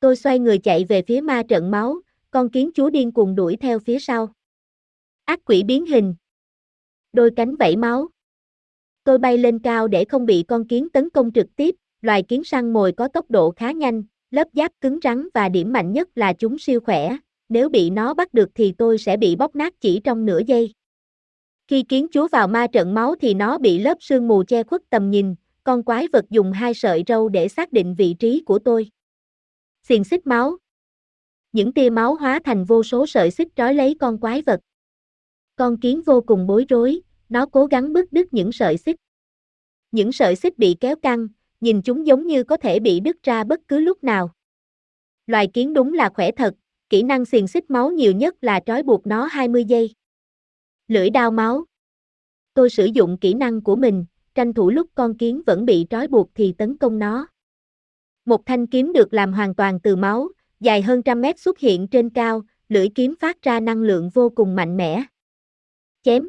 Tôi xoay người chạy về phía ma trận máu, con kiến chúa điên cuồng đuổi theo phía sau. Ác quỷ biến hình. Đôi cánh vẫy máu. Tôi bay lên cao để không bị con kiến tấn công trực tiếp, loài kiến săn mồi có tốc độ khá nhanh, lớp giáp cứng rắn và điểm mạnh nhất là chúng siêu khỏe, nếu bị nó bắt được thì tôi sẽ bị bóc nát chỉ trong nửa giây. Khi kiến chúa vào ma trận máu thì nó bị lớp sương mù che khuất tầm nhìn, con quái vật dùng hai sợi râu để xác định vị trí của tôi. Xiền xích máu. Những tia máu hóa thành vô số sợi xích trói lấy con quái vật. Con kiến vô cùng bối rối, nó cố gắng bứt đứt những sợi xích. Những sợi xích bị kéo căng, nhìn chúng giống như có thể bị đứt ra bất cứ lúc nào. Loài kiến đúng là khỏe thật, kỹ năng xiềng xích máu nhiều nhất là trói buộc nó 20 giây. Lưỡi đao máu. Tôi sử dụng kỹ năng của mình, tranh thủ lúc con kiến vẫn bị trói buộc thì tấn công nó. Một thanh kiếm được làm hoàn toàn từ máu, dài hơn trăm mét xuất hiện trên cao, lưỡi kiếm phát ra năng lượng vô cùng mạnh mẽ. Chém.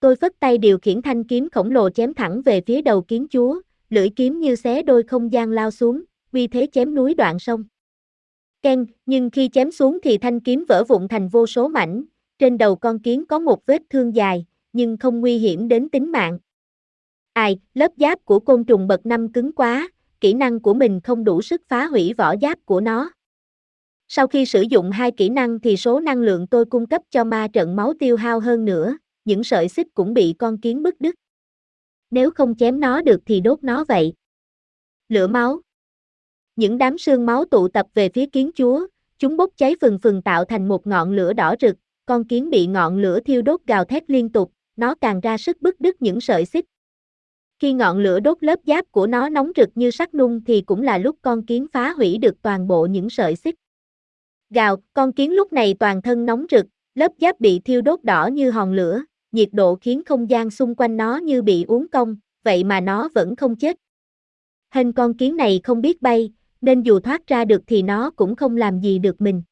Tôi phất tay điều khiển thanh kiếm khổng lồ chém thẳng về phía đầu kiến chúa, lưỡi kiếm như xé đôi không gian lao xuống, uy thế chém núi đoạn sông. Ken, nhưng khi chém xuống thì thanh kiếm vỡ vụn thành vô số mảnh, trên đầu con kiến có một vết thương dài, nhưng không nguy hiểm đến tính mạng. Ai, lớp giáp của côn trùng bậc năm cứng quá, kỹ năng của mình không đủ sức phá hủy vỏ giáp của nó. Sau khi sử dụng hai kỹ năng thì số năng lượng tôi cung cấp cho ma trận máu tiêu hao hơn nữa, những sợi xích cũng bị con kiến bứt đứt. Nếu không chém nó được thì đốt nó vậy. Lửa máu. Những đám sương máu tụ tập về phía kiến chúa, chúng bốc cháy phừng phừng tạo thành một ngọn lửa đỏ rực, con kiến bị ngọn lửa thiêu đốt gào thét liên tục, nó càng ra sức bứt đứt những sợi xích. Khi ngọn lửa đốt lớp giáp của nó nóng rực như sắt nung thì cũng là lúc con kiến phá hủy được toàn bộ những sợi xích. Gào, con kiến lúc này toàn thân nóng rực, lớp giáp bị thiêu đốt đỏ như hòn lửa, nhiệt độ khiến không gian xung quanh nó như bị uống cong, vậy mà nó vẫn không chết. Hình con kiến này không biết bay, nên dù thoát ra được thì nó cũng không làm gì được mình.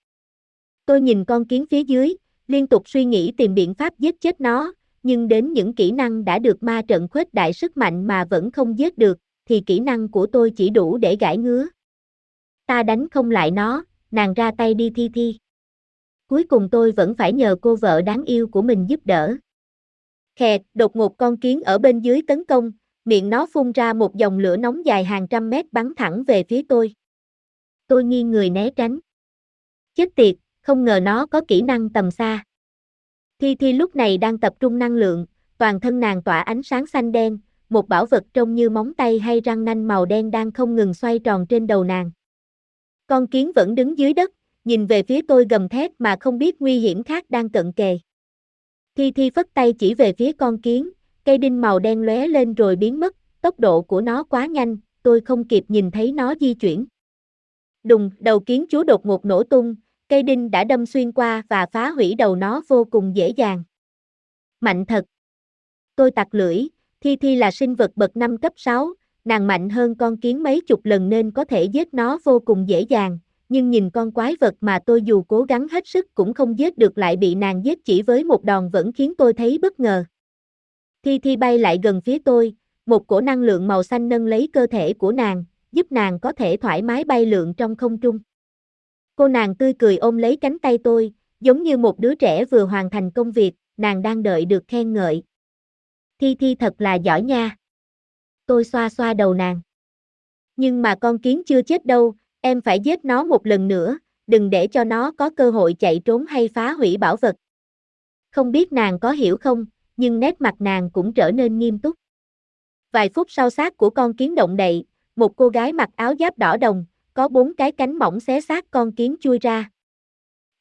Tôi nhìn con kiến phía dưới, liên tục suy nghĩ tìm biện pháp giết chết nó, nhưng đến những kỹ năng đã được ma trận khuếch đại sức mạnh mà vẫn không giết được, thì kỹ năng của tôi chỉ đủ để gãi ngứa. Ta đánh không lại nó, nàng ra tay đi thi thi. Cuối cùng tôi vẫn phải nhờ cô vợ đáng yêu của mình giúp đỡ. Khẹt, đột ngột con kiến ở bên dưới tấn công, miệng nó phun ra một dòng lửa nóng dài hàng trăm mét bắn thẳng về phía tôi. Tôi nghiêng người né tránh. Chết tiệt, không ngờ nó có kỹ năng tầm xa. Thi Thi lúc này đang tập trung năng lượng, toàn thân nàng tỏa ánh sáng xanh đen, một bảo vật trông như móng tay hay răng nanh màu đen đang không ngừng xoay tròn trên đầu nàng. Con kiến vẫn đứng dưới đất, nhìn về phía tôi gầm thét mà không biết nguy hiểm khác đang cận kề. Thi Thi phất tay chỉ về phía con kiến, cây đinh màu đen lóe lên rồi biến mất, tốc độ của nó quá nhanh, tôi không kịp nhìn thấy nó di chuyển. Đùng, đầu kiến chúa đột ngột nổ tung, cây đinh đã đâm xuyên qua và phá hủy đầu nó vô cùng dễ dàng. Mạnh thật. Tôi tặc lưỡi, Thi Thi là sinh vật bậc 5 cấp 6, nàng mạnh hơn con kiến mấy chục lần nên có thể giết nó vô cùng dễ dàng, nhưng nhìn con quái vật mà tôi dù cố gắng hết sức cũng không giết được lại bị nàng giết chỉ với một đòn vẫn khiến tôi thấy bất ngờ. Thi Thi bay lại gần phía tôi, một cổ năng lượng màu xanh nâng lấy cơ thể của nàng, giúp nàng có thể thoải mái bay lượn trong không trung. Cô nàng tươi cười ôm lấy cánh tay tôi, giống như một đứa trẻ vừa hoàn thành công việc, nàng đang đợi được khen ngợi. Thi Thi thật là giỏi nha. Tôi xoa xoa đầu nàng. Nhưng mà con kiến chưa chết đâu, em phải giết nó một lần nữa, đừng để cho nó có cơ hội chạy trốn hay phá hủy bảo vật. Không biết nàng có hiểu không, nhưng nét mặt nàng cũng trở nên nghiêm túc. Vài phút sau xác của con kiến động đậy, một cô gái mặc áo giáp đỏ đồng, có bốn cái cánh mỏng xé xác con kiến chui ra.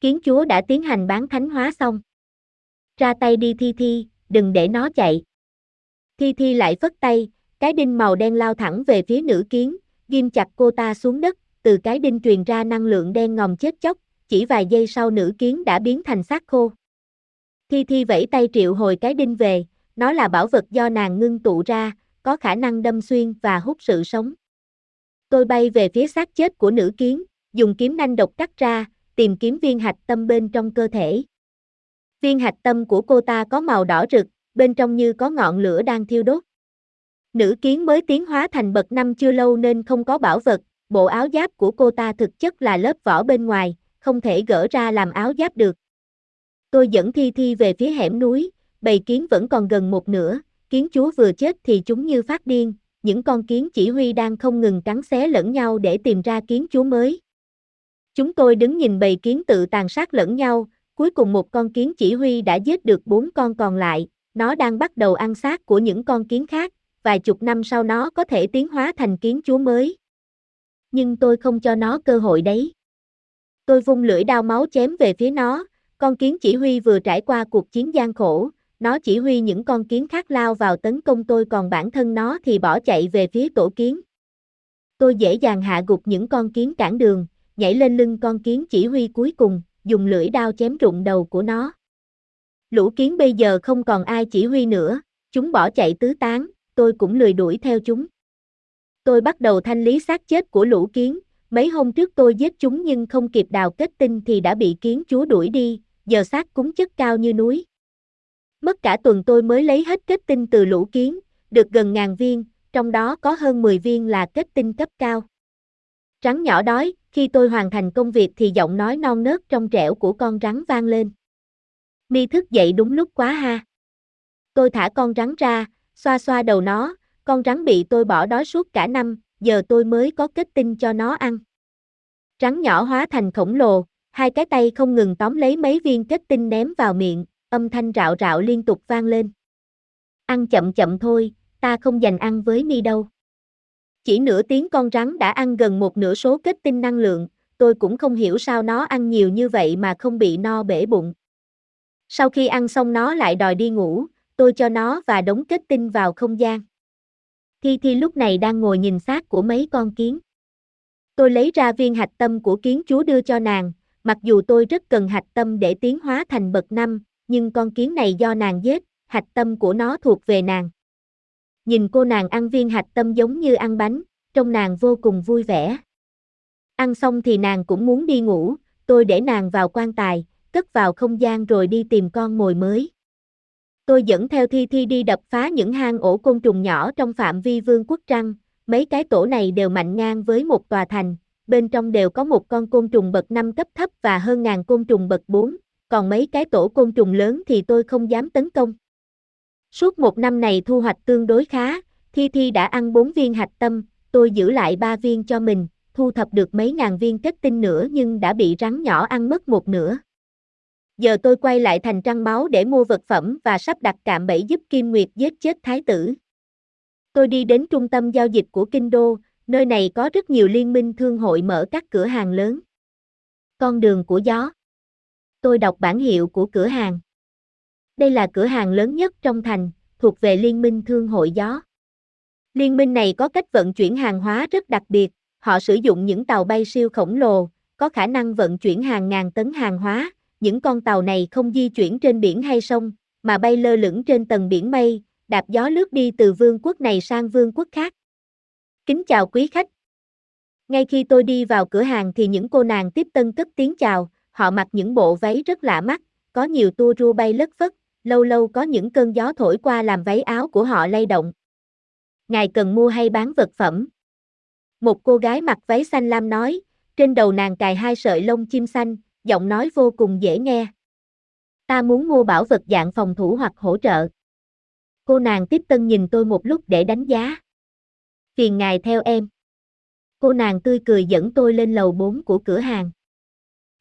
Kiến chúa đã tiến hành bán thánh hóa xong. Ra tay đi Thi Thi, đừng để nó chạy. Thi Thi lại phất tay, cái đinh màu đen lao thẳng về phía nữ kiến, ghim chặt cô ta xuống đất, từ cái đinh truyền ra năng lượng đen ngòm chết chóc, chỉ vài giây sau nữ kiến đã biến thành xác khô. Thi Thi vẫy tay triệu hồi cái đinh về, nó là bảo vật do nàng ngưng tụ ra, có khả năng đâm xuyên và hút sự sống. Tôi bay về phía xác chết của nữ kiến, dùng kiếm nanh độc cắt ra, tìm kiếm viên hạch tâm bên trong cơ thể. Viên hạch tâm của cô ta có màu đỏ rực, bên trong như có ngọn lửa đang thiêu đốt. Nữ kiến mới tiến hóa thành bậc năm chưa lâu nên không có bảo vật, bộ áo giáp của cô ta thực chất là lớp vỏ bên ngoài, không thể gỡ ra làm áo giáp được. Tôi dẫn Thi Thi về phía hẻm núi, bầy kiến vẫn còn gần một nửa, kiến chúa vừa chết thì chúng như phát điên, những con kiến chỉ huy đang không ngừng cắn xé lẫn nhau để tìm ra kiến chúa mới. Chúng tôi đứng nhìn bầy kiến tự tàn sát lẫn nhau, cuối cùng một con kiến chỉ huy đã giết được bốn con còn lại, nó đang bắt đầu ăn xác của những con kiến khác, vài chục năm sau nó có thể tiến hóa thành kiến chúa mới. Nhưng tôi không cho nó cơ hội đấy. Tôi vung lưỡi đao máu chém về phía nó, con kiến chỉ huy vừa trải qua cuộc chiến gian khổ, nó chỉ huy những con kiến khác lao vào tấn công tôi còn bản thân nó thì bỏ chạy về phía tổ kiến. Tôi dễ dàng hạ gục những con kiến cản đường, nhảy lên lưng con kiến chỉ huy cuối cùng, dùng lưỡi đao chém rụng đầu của nó. Lũ kiến bây giờ không còn ai chỉ huy nữa, chúng bỏ chạy tứ tán, tôi cũng lười đuổi theo chúng. Tôi bắt đầu thanh lý xác chết của lũ kiến, mấy hôm trước tôi giết chúng nhưng không kịp đào kết tinh thì đã bị kiến chúa đuổi đi, giờ xác cúng chất cao như núi. Mất cả tuần tôi mới lấy hết kết tinh từ lũ kiến, được gần ngàn viên, trong đó có hơn 10 viên là kết tinh cấp cao. Rắn nhỏ đói, khi tôi hoàn thành công việc thì giọng nói non nớt trong trẻo của con rắn vang lên. Mi thức dậy đúng lúc quá ha. Tôi thả con rắn ra, xoa xoa đầu nó, con rắn bị tôi bỏ đói suốt cả năm, giờ tôi mới có kết tinh cho nó ăn. Rắn nhỏ hóa thành khổng lồ, hai cái tay không ngừng tóm lấy mấy viên kết tinh ném vào miệng, âm thanh rạo rạo liên tục vang lên. Ăn chậm chậm thôi, ta không dành ăn với mi đâu. Chỉ nửa tiếng con rắn đã ăn gần một nửa số kết tinh năng lượng, tôi cũng không hiểu sao nó ăn nhiều như vậy mà không bị no bể bụng. Sau khi ăn xong nó lại đòi đi ngủ, tôi cho nó và đóng kết tinh vào không gian. Thi Thi lúc này đang ngồi nhìn xác của mấy con kiến. Tôi lấy ra viên hạch tâm của kiến chúa đưa cho nàng, mặc dù tôi rất cần hạch tâm để tiến hóa thành bậc năm, nhưng con kiến này do nàng giết, hạch tâm của nó thuộc về nàng. Nhìn cô nàng ăn viên hạch tâm giống như ăn bánh, trông nàng vô cùng vui vẻ. Ăn xong thì nàng cũng muốn đi ngủ, tôi để nàng vào quan tài, cất vào không gian rồi đi tìm con mồi mới. Tôi dẫn theo Thi Thi đi đập phá những hang ổ côn trùng nhỏ trong phạm vi vương quốc trăng, mấy cái tổ này đều mạnh ngang với một tòa thành, bên trong đều có một con côn trùng bậc 5 cấp thấp và hơn ngàn côn trùng bậc 4, còn mấy cái tổ côn trùng lớn thì tôi không dám tấn công. Suốt một năm này thu hoạch tương đối khá, Thi Thi đã ăn 4 viên hạch tâm, tôi giữ lại 3 viên cho mình, thu thập được mấy ngàn viên kết tinh nữa nhưng đã bị rắn nhỏ ăn mất một nửa. Giờ tôi quay lại thành trăng máu để mua vật phẩm và sắp đặt cạm bẫy giúp Kim Nguyệt giết chết thái tử. Tôi đi đến trung tâm giao dịch của Kinh Đô, nơi này có rất nhiều liên minh thương hội mở các cửa hàng lớn. Con đường của gió. Tôi đọc bản hiệu của cửa hàng. Đây là cửa hàng lớn nhất trong thành, thuộc về Liên minh Thương hội Gió. Liên minh này có cách vận chuyển hàng hóa rất đặc biệt, họ sử dụng những tàu bay siêu khổng lồ, có khả năng vận chuyển hàng ngàn tấn hàng hóa, những con tàu này không di chuyển trên biển hay sông, mà bay lơ lửng trên tầng biển mây, đạp gió lướt đi từ vương quốc này sang vương quốc khác. Kính chào quý khách. Ngay khi tôi đi vào cửa hàng thì những cô nàng tiếp tân cất tiếng chào, họ mặc những bộ váy rất lạ mắt, có nhiều tua rua bay lất phất, lâu lâu có những cơn gió thổi qua làm váy áo của họ lay động. Ngài cần mua hay bán vật phẩm? Một cô gái mặc váy xanh lam nói, trên đầu nàng cài hai sợi lông chim xanh, giọng nói vô cùng dễ nghe. Ta muốn mua bảo vật dạng phòng thủ hoặc hỗ trợ. Cô nàng tiếp tân nhìn tôi một lúc để đánh giá. Phiền ngài theo em. Cô nàng tươi cười dẫn tôi lên lầu 4 của cửa hàng.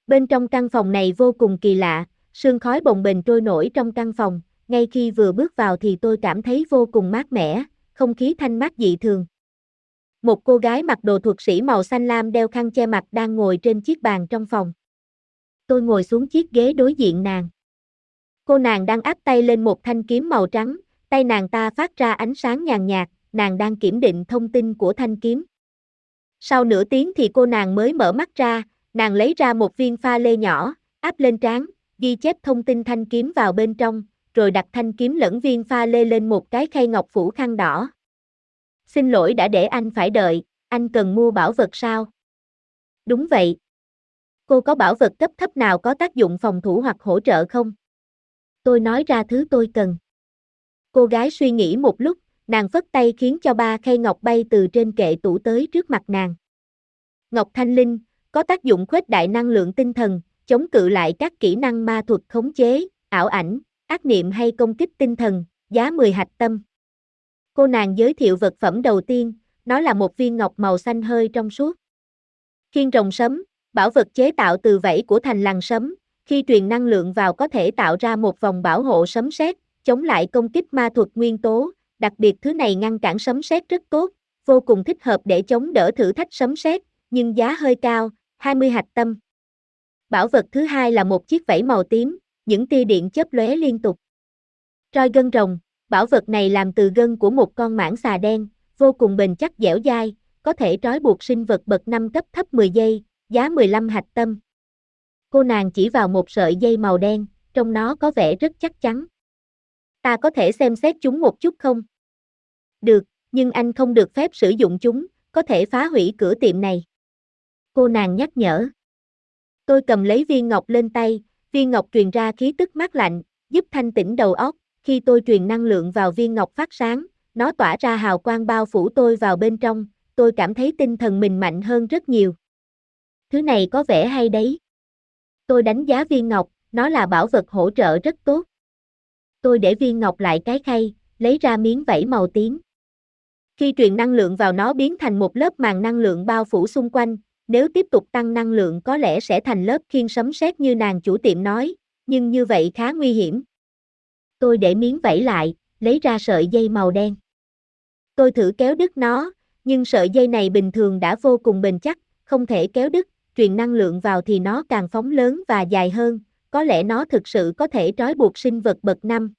Bên trong căn phòng này vô cùng kỳ lạ, sương khói bồng bềnh trôi nổi trong căn phòng, ngay khi vừa bước vào thì tôi cảm thấy vô cùng mát mẻ, không khí thanh mát dị thường. Một cô gái mặc đồ thuật sĩ màu xanh lam đeo khăn che mặt đang ngồi trên chiếc bàn trong phòng. Tôi ngồi xuống chiếc ghế đối diện nàng. Cô nàng đang áp tay lên một thanh kiếm màu trắng, tay nàng ta phát ra ánh sáng nhàn nhạt, nàng đang kiểm định thông tin của thanh kiếm. Sau nửa tiếng thì cô nàng mới mở mắt ra, nàng lấy ra một viên pha lê nhỏ, áp lên trán, ghi chép thông tin thanh kiếm vào bên trong, rồi đặt thanh kiếm lẫn viên pha lê lên một cái khay ngọc phủ khăn đỏ. Xin lỗi đã để anh phải đợi, anh cần mua bảo vật sao? Đúng vậy. Cô có bảo vật cấp thấp nào có tác dụng phòng thủ hoặc hỗ trợ không? Tôi nói ra thứ tôi cần. Cô gái suy nghĩ một lúc, nàng phất tay khiến cho ba khay ngọc bay từ trên kệ tủ tới trước mặt nàng. Ngọc Thanh Linh, có tác dụng khuếch đại năng lượng tinh thần, chống cự lại các kỹ năng ma thuật khống chế, ảo ảnh, ác niệm hay công kích tinh thần, giá 10 hạch tâm. Cô nàng giới thiệu vật phẩm đầu tiên, nó là một viên ngọc màu xanh hơi trong suốt. Khiên rồng sấm, bảo vật chế tạo từ vảy của thành lằn sấm, khi truyền năng lượng vào có thể tạo ra một vòng bảo hộ sấm sét, chống lại công kích ma thuật nguyên tố, đặc biệt thứ này ngăn cản sấm sét rất tốt, vô cùng thích hợp để chống đỡ thử thách sấm sét, nhưng giá hơi cao, 20 hạch tâm. Bảo vật thứ hai là một chiếc vảy màu tím, những tia điện chớp lóe liên tục. Roi gân rồng, bảo vật này làm từ gân của một con mãng xà đen, vô cùng bền chắc dẻo dai, có thể trói buộc sinh vật bậc 5 cấp thấp 10 giây, giá 15 hạch tâm. Cô nàng chỉ vào một sợi dây màu đen, trong nó có vẻ rất chắc chắn. Ta có thể xem xét chúng một chút không? Được, nhưng anh không được phép sử dụng chúng, có thể phá hủy cửa tiệm này. Cô nàng nhắc nhở. Tôi cầm lấy viên ngọc lên tay, viên ngọc truyền ra khí tức mát lạnh, giúp thanh tĩnh đầu óc, khi tôi truyền năng lượng vào viên ngọc phát sáng, nó tỏa ra hào quang bao phủ tôi vào bên trong, tôi cảm thấy tinh thần mình mạnh hơn rất nhiều. Thứ này có vẻ hay đấy. Tôi đánh giá viên ngọc, nó là bảo vật hỗ trợ rất tốt. Tôi để viên ngọc lại cái khay, lấy ra miếng vảy màu tím. Khi truyền năng lượng vào nó biến thành một lớp màng năng lượng bao phủ xung quanh, nếu tiếp tục tăng năng lượng có lẽ sẽ thành lớp khiên sấm sét như nàng chủ tiệm nói, nhưng như vậy khá nguy hiểm. Tôi để miếng vảy lại, lấy ra sợi dây màu đen. Tôi thử kéo đứt nó, nhưng sợi dây này bình thường đã vô cùng bền chắc, không thể kéo đứt, truyền năng lượng vào thì nó càng phóng lớn và dài hơn, có lẽ nó thực sự có thể trói buộc sinh vật bậc năm.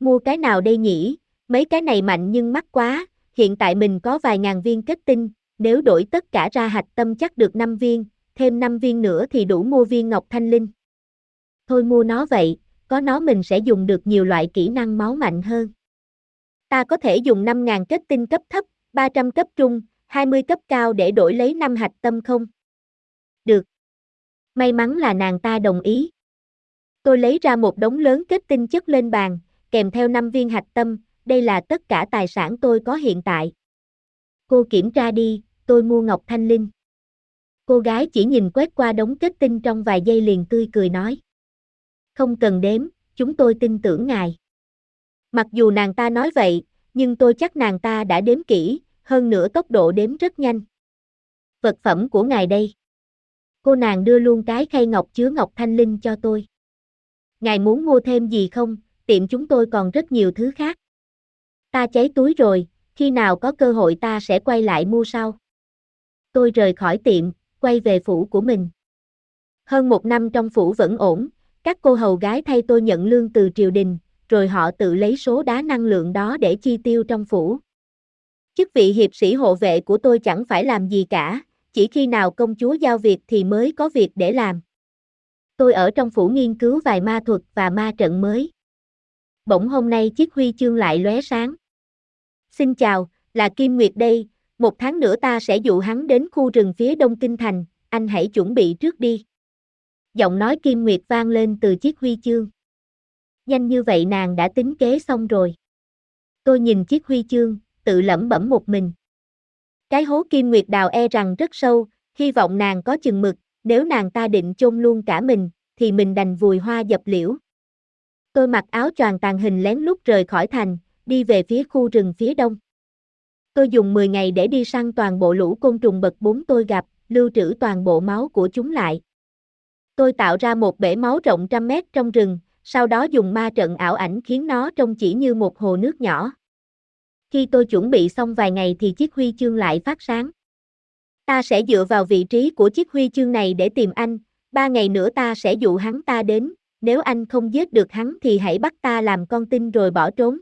Mua cái nào đây nhỉ? Mấy cái này mạnh nhưng mắc quá, hiện tại mình có vài ngàn viên kết tinh, nếu đổi tất cả ra hạch tâm chắc được 5 viên, thêm 5 viên nữa thì đủ mua viên ngọc thanh linh. Thôi mua nó vậy, có nó mình sẽ dùng được nhiều loại kỹ năng máu mạnh hơn. Ta có thể dùng 5.000 kết tinh cấp thấp, 300 cấp trung, 20 cấp cao để đổi lấy 5 hạch tâm không? May mắn là nàng ta đồng ý. Tôi lấy ra một đống lớn kết tinh chất lên bàn, kèm theo 5 viên hạch tâm, đây là tất cả tài sản tôi có hiện tại. Cô kiểm tra đi, tôi mua Ngọc Thanh Linh. Cô gái chỉ nhìn quét qua đống kết tinh trong vài giây liền tươi cười nói. Không cần đếm, chúng tôi tin tưởng ngài. Mặc dù nàng ta nói vậy, nhưng tôi chắc nàng ta đã đếm kỹ, hơn nữa tốc độ đếm rất nhanh. Vật phẩm của ngài đây. Cô nàng đưa luôn cái khay ngọc chứa ngọc thanh linh cho tôi. Ngài muốn mua thêm gì không, tiệm chúng tôi còn rất nhiều thứ khác. Ta cháy túi rồi, khi nào có cơ hội ta sẽ quay lại mua sau. Tôi rời khỏi tiệm, quay về phủ của mình. Hơn một năm trong phủ vẫn ổn, các cô hầu gái thay tôi nhận lương từ triều đình, rồi họ tự lấy số đá năng lượng đó để chi tiêu trong phủ. Chức vị hiệp sĩ hộ vệ của tôi chẳng phải làm gì cả, chỉ khi nào công chúa giao việc thì mới có việc để làm. Tôi ở trong phủ nghiên cứu vài ma thuật và ma trận mới. Bỗng hôm nay chiếc huy chương lại lóe sáng. Xin chào, là Kim Nguyệt đây, một tháng nữa ta sẽ dụ hắn đến khu rừng phía đông kinh thành, anh hãy chuẩn bị trước đi. Giọng nói Kim Nguyệt vang lên từ chiếc huy chương. Nhanh như vậy nàng đã tính kế xong rồi. Tôi nhìn chiếc huy chương, tự lẩm bẩm một mình. Cái hố Kim Nguyệt đào e rằng rất sâu, hy vọng nàng có chừng mực, nếu nàng ta định chôn luôn cả mình, thì mình đành vùi hoa dập liễu. Tôi mặc áo choàng tàn hình lén lút rời khỏi thành, đi về phía khu rừng phía đông. Tôi dùng 10 ngày để đi săn toàn bộ lũ côn trùng bậc 4 tôi gặp, lưu trữ toàn bộ máu của chúng lại. Tôi tạo ra một bể máu rộng trăm mét trong rừng, sau đó dùng ma trận ảo ảnh khiến nó trông chỉ như một hồ nước nhỏ. Khi tôi chuẩn bị xong vài ngày thì chiếc huy chương lại phát sáng. Ta sẽ dựa vào vị trí của chiếc huy chương này để tìm anh, ba ngày nữa ta sẽ dụ hắn ta đến, nếu anh không giết được hắn thì hãy bắt ta làm con tin rồi bỏ trốn.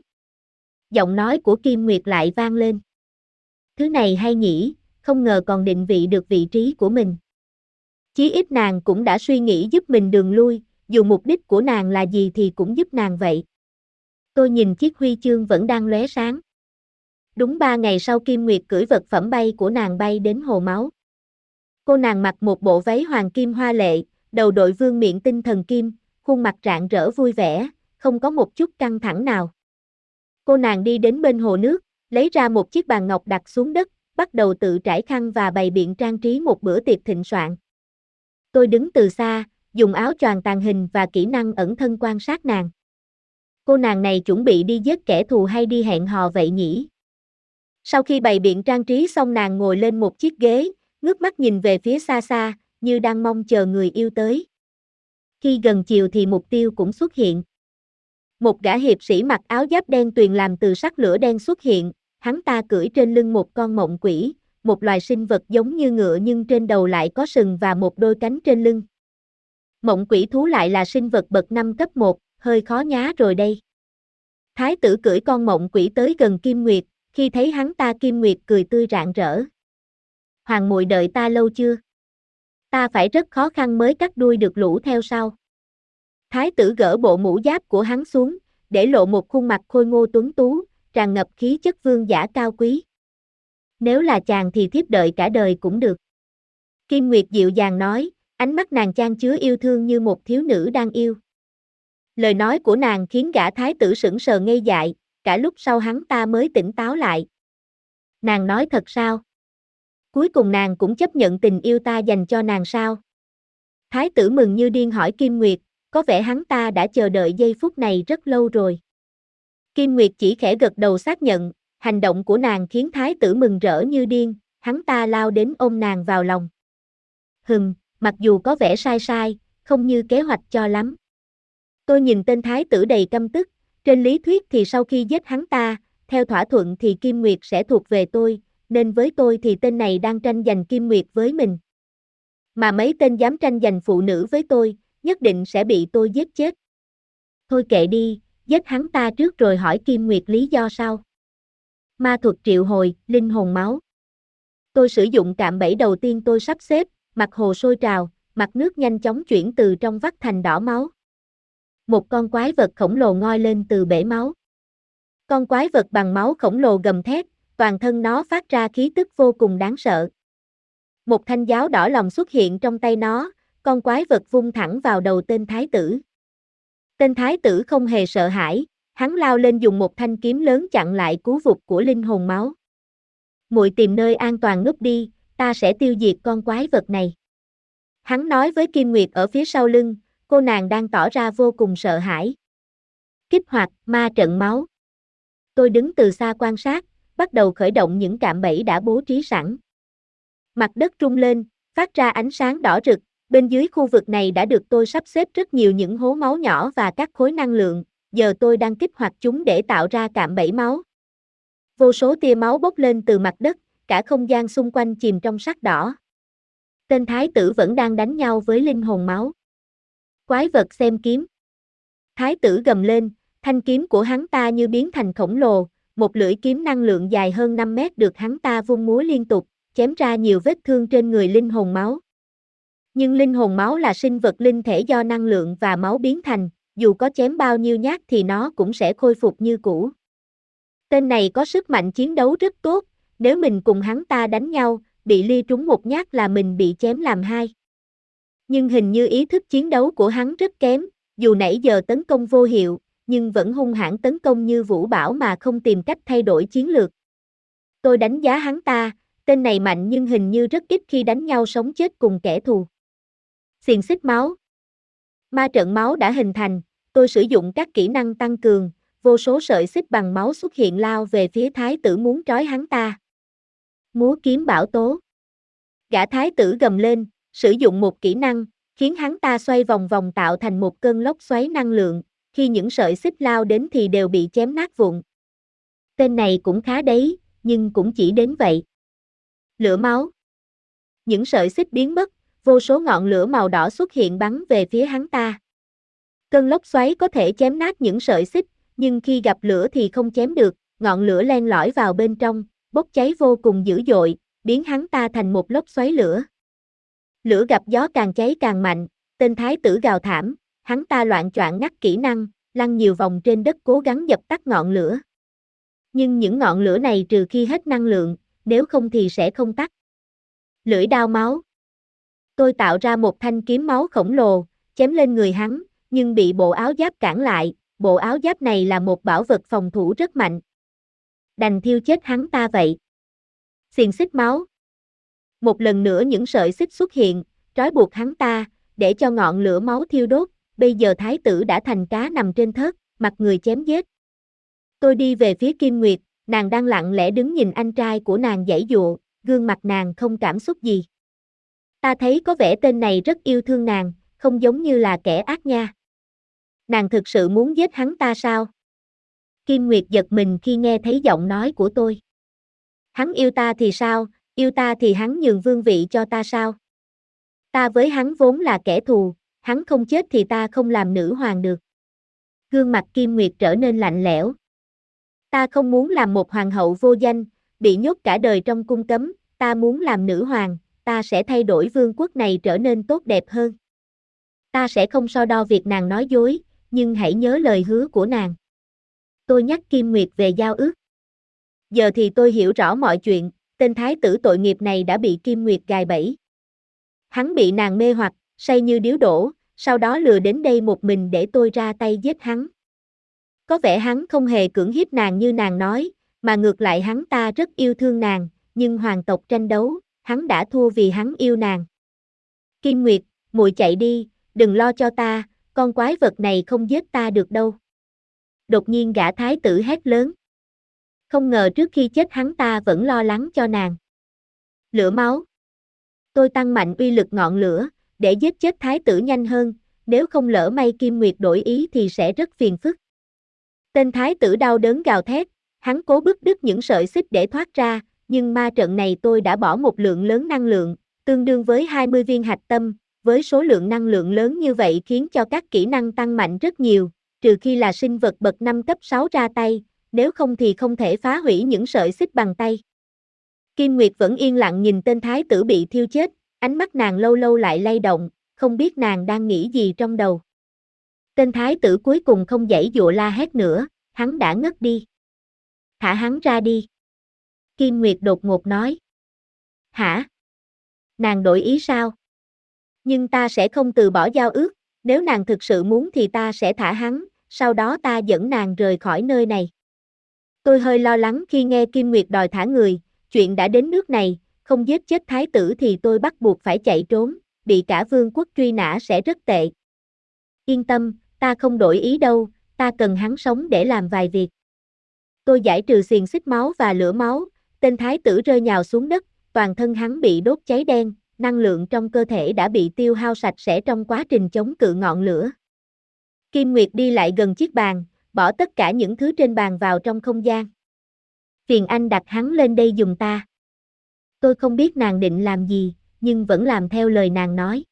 Giọng nói của Kim Nguyệt lại vang lên. Thứ này hay nhỉ, không ngờ còn định vị được vị trí của mình. Chí ít nàng cũng đã suy nghĩ giúp mình đường lui, dù mục đích của nàng là gì thì cũng giúp nàng vậy. Tôi nhìn chiếc huy chương vẫn đang lóe sáng. Đúng ba ngày sau Kim Nguyệt cưỡi vật phẩm bay của nàng bay đến hồ máu. Cô nàng mặc một bộ váy hoàng kim hoa lệ, đầu đội vương miệng tinh thần kim, khuôn mặt rạng rỡ vui vẻ, không có một chút căng thẳng nào. Cô nàng đi đến bên hồ nước, lấy ra một chiếc bàn ngọc đặt xuống đất, bắt đầu tự trải khăn và bày biện trang trí một bữa tiệc thịnh soạn. Tôi đứng từ xa, dùng áo choàng tàn hình và kỹ năng ẩn thân quan sát nàng. Cô nàng này chuẩn bị đi giết kẻ thù hay đi hẹn hò vậy nhỉ? Sau khi bày biện trang trí xong nàng ngồi lên một chiếc ghế, ngước mắt nhìn về phía xa xa, như đang mong chờ người yêu tới. Khi gần chiều thì mục tiêu cũng xuất hiện. Một gã hiệp sĩ mặc áo giáp đen tuyền làm từ sắt lửa đen xuất hiện, hắn ta cưỡi trên lưng một con mộng quỷ, một loài sinh vật giống như ngựa nhưng trên đầu lại có sừng và một đôi cánh trên lưng. Mộng quỷ thú lại là sinh vật bậc 5 cấp 1, hơi khó nhá rồi đây. Thái tử cưỡi con mộng quỷ tới gần Kim Nguyệt, khi thấy hắn ta Kim Nguyệt cười tươi rạng rỡ. Hoàng muội đợi ta lâu chưa? Ta phải rất khó khăn mới cắt đuôi được lũ theo sau. Thái tử gỡ bộ mũ giáp của hắn xuống, để lộ một khuôn mặt khôi ngô tuấn tú, tràn ngập khí chất vương giả cao quý. Nếu là chàng thì thiếp đợi cả đời cũng được. Kim Nguyệt dịu dàng nói, ánh mắt nàng trang chứa yêu thương như một thiếu nữ đang yêu. Lời nói của nàng khiến gã thái tử sững sờ ngây dại, cả lúc sau hắn ta mới tỉnh táo lại. Nàng nói thật sao? Cuối cùng nàng cũng chấp nhận tình yêu ta dành cho nàng sao? Thái tử mừng như điên hỏi Kim Nguyệt, có vẻ hắn ta đã chờ đợi giây phút này rất lâu rồi. Kim Nguyệt chỉ khẽ gật đầu xác nhận, hành động của nàng khiến thái tử mừng rỡ như điên, hắn ta lao đến ôm nàng vào lòng. Hừng, mặc dù có vẻ sai sai, không như kế hoạch cho lắm. Tôi nhìn tên thái tử đầy căm tức, trên lý thuyết thì sau khi giết hắn ta, theo thỏa thuận thì Kim Nguyệt sẽ thuộc về tôi, nên với tôi thì tên này đang tranh giành Kim Nguyệt với mình. Mà mấy tên dám tranh giành phụ nữ với tôi, nhất định sẽ bị tôi giết chết. Thôi kệ đi, giết hắn ta trước rồi hỏi Kim Nguyệt lý do sao. Ma thuật triệu hồi, linh hồn máu. Tôi sử dụng cạm bẫy đầu tiên tôi sắp xếp, mặt hồ sôi trào, mặt nước nhanh chóng chuyển từ trong vắt thành đỏ máu. Một con quái vật khổng lồ ngoi lên từ bể máu. Con quái vật bằng máu khổng lồ gầm thét, toàn thân nó phát ra khí tức vô cùng đáng sợ. Một thanh giáo đỏ lòng xuất hiện trong tay nó, con quái vật vung thẳng vào đầu tên thái tử. Tên thái tử không hề sợ hãi, hắn lao lên dùng một thanh kiếm lớn chặn lại cú vụt của linh hồn máu. Muội tìm nơi an toàn núp đi, ta sẽ tiêu diệt con quái vật này. Hắn nói với Kim Nguyệt ở phía sau lưng, cô nàng đang tỏ ra vô cùng sợ hãi. Kích hoạt ma trận máu. Tôi đứng từ xa quan sát, bắt đầu khởi động những cạm bẫy đã bố trí sẵn. Mặt đất rung lên, phát ra ánh sáng đỏ rực, bên dưới khu vực này đã được tôi sắp xếp rất nhiều những hố máu nhỏ và các khối năng lượng, giờ tôi đang kích hoạt chúng để tạo ra cạm bẫy máu. Vô số tia máu bốc lên từ mặt đất, cả không gian xung quanh chìm trong sắc đỏ. Tên thái tử vẫn đang đánh nhau với linh hồn máu. Quái vật xem kiếm. Thái tử gầm lên, thanh kiếm của hắn ta như biến thành khổng lồ, một lưỡi kiếm năng lượng dài hơn 5 mét được hắn ta vung múa liên tục, chém ra nhiều vết thương trên người linh hồn máu. Nhưng linh hồn máu là sinh vật linh thể do năng lượng và máu biến thành, dù có chém bao nhiêu nhát thì nó cũng sẽ khôi phục như cũ. Tên này có sức mạnh chiến đấu rất tốt, nếu mình cùng hắn ta đánh nhau, bị ly trúng một nhát là mình bị chém làm hai. Nhưng hình như ý thức chiến đấu của hắn rất kém, dù nãy giờ tấn công vô hiệu, nhưng vẫn hung hãn tấn công như vũ bảo mà không tìm cách thay đổi chiến lược. Tôi đánh giá hắn ta, tên này mạnh nhưng hình như rất ít khi đánh nhau sống chết cùng kẻ thù. Xiền xích máu. Ma trận máu đã hình thành, tôi sử dụng các kỹ năng tăng cường, vô số sợi xích bằng máu xuất hiện lao về phía thái tử muốn trói hắn ta. Múa kiếm bảo tố. Gã thái tử gầm lên, sử dụng một kỹ năng, khiến hắn ta xoay vòng vòng tạo thành một cơn lốc xoáy năng lượng, khi những sợi xích lao đến thì đều bị chém nát vụn. Tên này cũng khá đấy, nhưng cũng chỉ đến vậy. Lửa máu. Những sợi xích biến mất, vô số ngọn lửa màu đỏ xuất hiện bắn về phía hắn ta. Cơn lốc xoáy có thể chém nát những sợi xích, nhưng khi gặp lửa thì không chém được, ngọn lửa len lỏi vào bên trong, bốc cháy vô cùng dữ dội, biến hắn ta thành một lốc xoáy lửa. Lửa gặp gió càng cháy càng mạnh, tên thái tử gào thảm, hắn ta loạn choạng ngắt kỹ năng, lăn nhiều vòng trên đất cố gắng dập tắt ngọn lửa. Nhưng những ngọn lửa này trừ khi hết năng lượng, nếu không thì sẽ không tắt. Lưỡi đao máu. Tôi tạo ra một thanh kiếm máu khổng lồ, chém lên người hắn, nhưng bị bộ áo giáp cản lại, bộ áo giáp này là một bảo vật phòng thủ rất mạnh. Đành thiêu chết hắn ta vậy. Xiền xích máu. Một lần nữa những sợi xích xuất hiện, trói buộc hắn ta, để cho ngọn lửa máu thiêu đốt, bây giờ thái tử đã thành cá nằm trên thớt, mặt người chém giết. Tôi đi về phía Kim Nguyệt, nàng đang lặng lẽ đứng nhìn anh trai của nàng dãy dụa, gương mặt nàng không cảm xúc gì. Ta thấy có vẻ tên này rất yêu thương nàng, không giống như là kẻ ác nha. Nàng thực sự muốn giết hắn ta sao? Kim Nguyệt giật mình khi nghe thấy giọng nói của tôi. Hắn yêu ta thì sao, yêu ta thì hắn nhường vương vị cho ta sao? Ta với hắn vốn là kẻ thù, hắn không chết thì ta không làm nữ hoàng được. Gương mặt Kim Nguyệt trở nên lạnh lẽo. Ta không muốn làm một hoàng hậu vô danh, bị nhốt cả đời trong cung cấm, ta muốn làm nữ hoàng, ta sẽ thay đổi vương quốc này trở nên tốt đẹp hơn. Ta sẽ không so đo việc nàng nói dối, nhưng hãy nhớ lời hứa của nàng. Tôi nhắc Kim Nguyệt về giao ước. Giờ thì tôi hiểu rõ mọi chuyện, tên thái tử tội nghiệp này đã bị Kim Nguyệt gài bẫy. Hắn bị nàng mê hoặc, say như điếu đổ, sau đó lừa đến đây một mình để tôi ra tay giết hắn. Có vẻ hắn không hề cưỡng hiếp nàng như nàng nói, mà ngược lại hắn ta rất yêu thương nàng, nhưng hoàng tộc tranh đấu, hắn đã thua vì hắn yêu nàng. Kim Nguyệt, muội chạy đi, đừng lo cho ta, con quái vật này không giết ta được đâu. Đột nhiên gã thái tử hét lớn. Không ngờ trước khi chết hắn ta vẫn lo lắng cho nàng. Lửa máu. Tôi tăng mạnh uy lực ngọn lửa, để giết chết thái tử nhanh hơn, nếu không lỡ may Kim Nguyệt đổi ý thì sẽ rất phiền phức. Tên thái tử đau đớn gào thét, hắn cố bứt đứt những sợi xích để thoát ra, nhưng ma trận này tôi đã bỏ một lượng lớn năng lượng, tương đương với 20 viên hạch tâm, với số lượng năng lượng lớn như vậy khiến cho các kỹ năng tăng mạnh rất nhiều, trừ khi là sinh vật bậc 5 cấp 6 ra tay, nếu không thì không thể phá hủy những sợi xích bằng tay. Kim Nguyệt vẫn yên lặng nhìn tên thái tử bị thiêu chết, ánh mắt nàng lâu lâu lại lay động, không biết nàng đang nghĩ gì trong đầu. Tên thái tử cuối cùng không dãy dụa la hét nữa, hắn đã ngất đi. Thả hắn ra đi. Kim Nguyệt đột ngột nói. Hả? Nàng đổi ý sao? Nhưng ta sẽ không từ bỏ giao ước, nếu nàng thực sự muốn thì ta sẽ thả hắn, sau đó ta dẫn nàng rời khỏi nơi này. Tôi hơi lo lắng khi nghe Kim Nguyệt đòi thả người, chuyện đã đến nước này, không giết chết thái tử thì tôi bắt buộc phải chạy trốn, bị cả vương quốc truy nã sẽ rất tệ. Yên tâm, ta không đổi ý đâu, ta cần hắn sống để làm vài việc. Tôi giải trừ xiềng xích máu và lửa máu, tên thái tử rơi nhào xuống đất, toàn thân hắn bị đốt cháy đen, năng lượng trong cơ thể đã bị tiêu hao sạch sẽ trong quá trình chống cự ngọn lửa. Kim Nguyệt đi lại gần chiếc bàn, bỏ tất cả những thứ trên bàn vào trong không gian. Phiền anh đặt hắn lên đây dùng ta. Tôi không biết nàng định làm gì, nhưng vẫn làm theo lời nàng nói.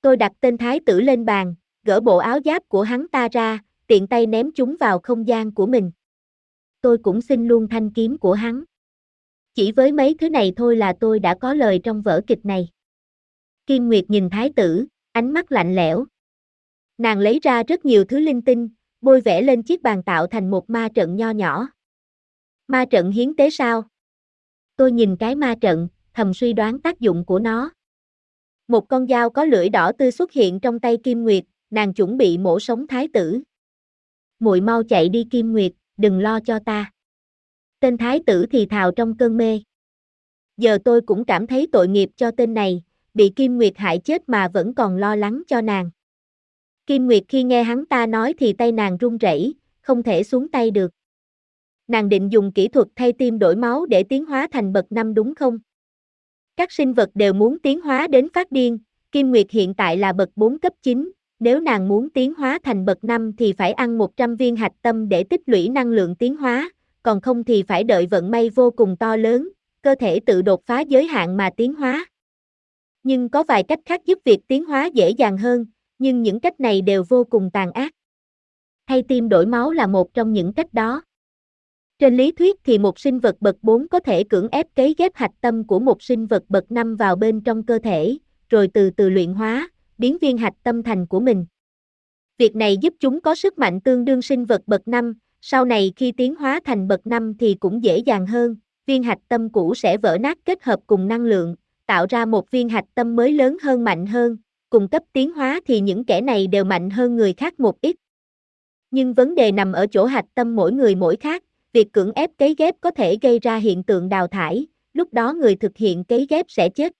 Tôi đặt tên thái tử lên bàn, gỡ bộ áo giáp của hắn ta ra, tiện tay ném chúng vào không gian của mình. Tôi cũng xin luôn thanh kiếm của hắn. Chỉ với mấy thứ này thôi là tôi đã có lời trong vở kịch này. Kim Nguyệt nhìn thái tử, ánh mắt lạnh lẽo. Nàng lấy ra rất nhiều thứ linh tinh, bôi vẽ lên chiếc bàn tạo thành một ma trận nho nhỏ. Ma trận hiến tế sao? Tôi nhìn cái ma trận, thầm suy đoán tác dụng của nó. Một con dao có lưỡi đỏ tươi xuất hiện trong tay Kim Nguyệt, nàng chuẩn bị mổ sống thái tử. Muội mau chạy đi Kim Nguyệt, đừng lo cho ta. Tên thái tử thì thào trong cơn mê. Giờ tôi cũng cảm thấy tội nghiệp cho tên này, bị Kim Nguyệt hại chết mà vẫn còn lo lắng cho nàng. Kim Nguyệt khi nghe hắn ta nói thì tay nàng run rẩy, không thể xuống tay được. Nàng định dùng kỹ thuật thay tim đổi máu để tiến hóa thành bậc năm đúng không? Các sinh vật đều muốn tiến hóa đến phát điên, Kim Nguyệt hiện tại là bậc 4 cấp 9, nếu nàng muốn tiến hóa thành bậc 5 thì phải ăn 100 viên hạch tâm để tích lũy năng lượng tiến hóa, còn không thì phải đợi vận may vô cùng to lớn, cơ thể tự đột phá giới hạn mà tiến hóa. Nhưng có vài cách khác giúp việc tiến hóa dễ dàng hơn, nhưng những cách này đều vô cùng tàn ác. Thay tim đổi máu là một trong những cách đó. Trên lý thuyết thì một sinh vật bậc 4 có thể cưỡng ép cấy ghép hạch tâm của một sinh vật bậc 5 vào bên trong cơ thể, rồi từ từ luyện hóa, biến viên hạch tâm thành của mình. Việc này giúp chúng có sức mạnh tương đương sinh vật bậc 5, sau này khi tiến hóa thành bậc 5 thì cũng dễ dàng hơn, viên hạch tâm cũ sẽ vỡ nát kết hợp cùng năng lượng, tạo ra một viên hạch tâm mới lớn hơn mạnh hơn, cùng cấp tiến hóa thì những kẻ này đều mạnh hơn người khác một ít. Nhưng vấn đề nằm ở chỗ hạch tâm mỗi người mỗi khác, việc cưỡng ép cấy ghép có thể gây ra hiện tượng đào thải, lúc đó người thực hiện cấy ghép sẽ chết.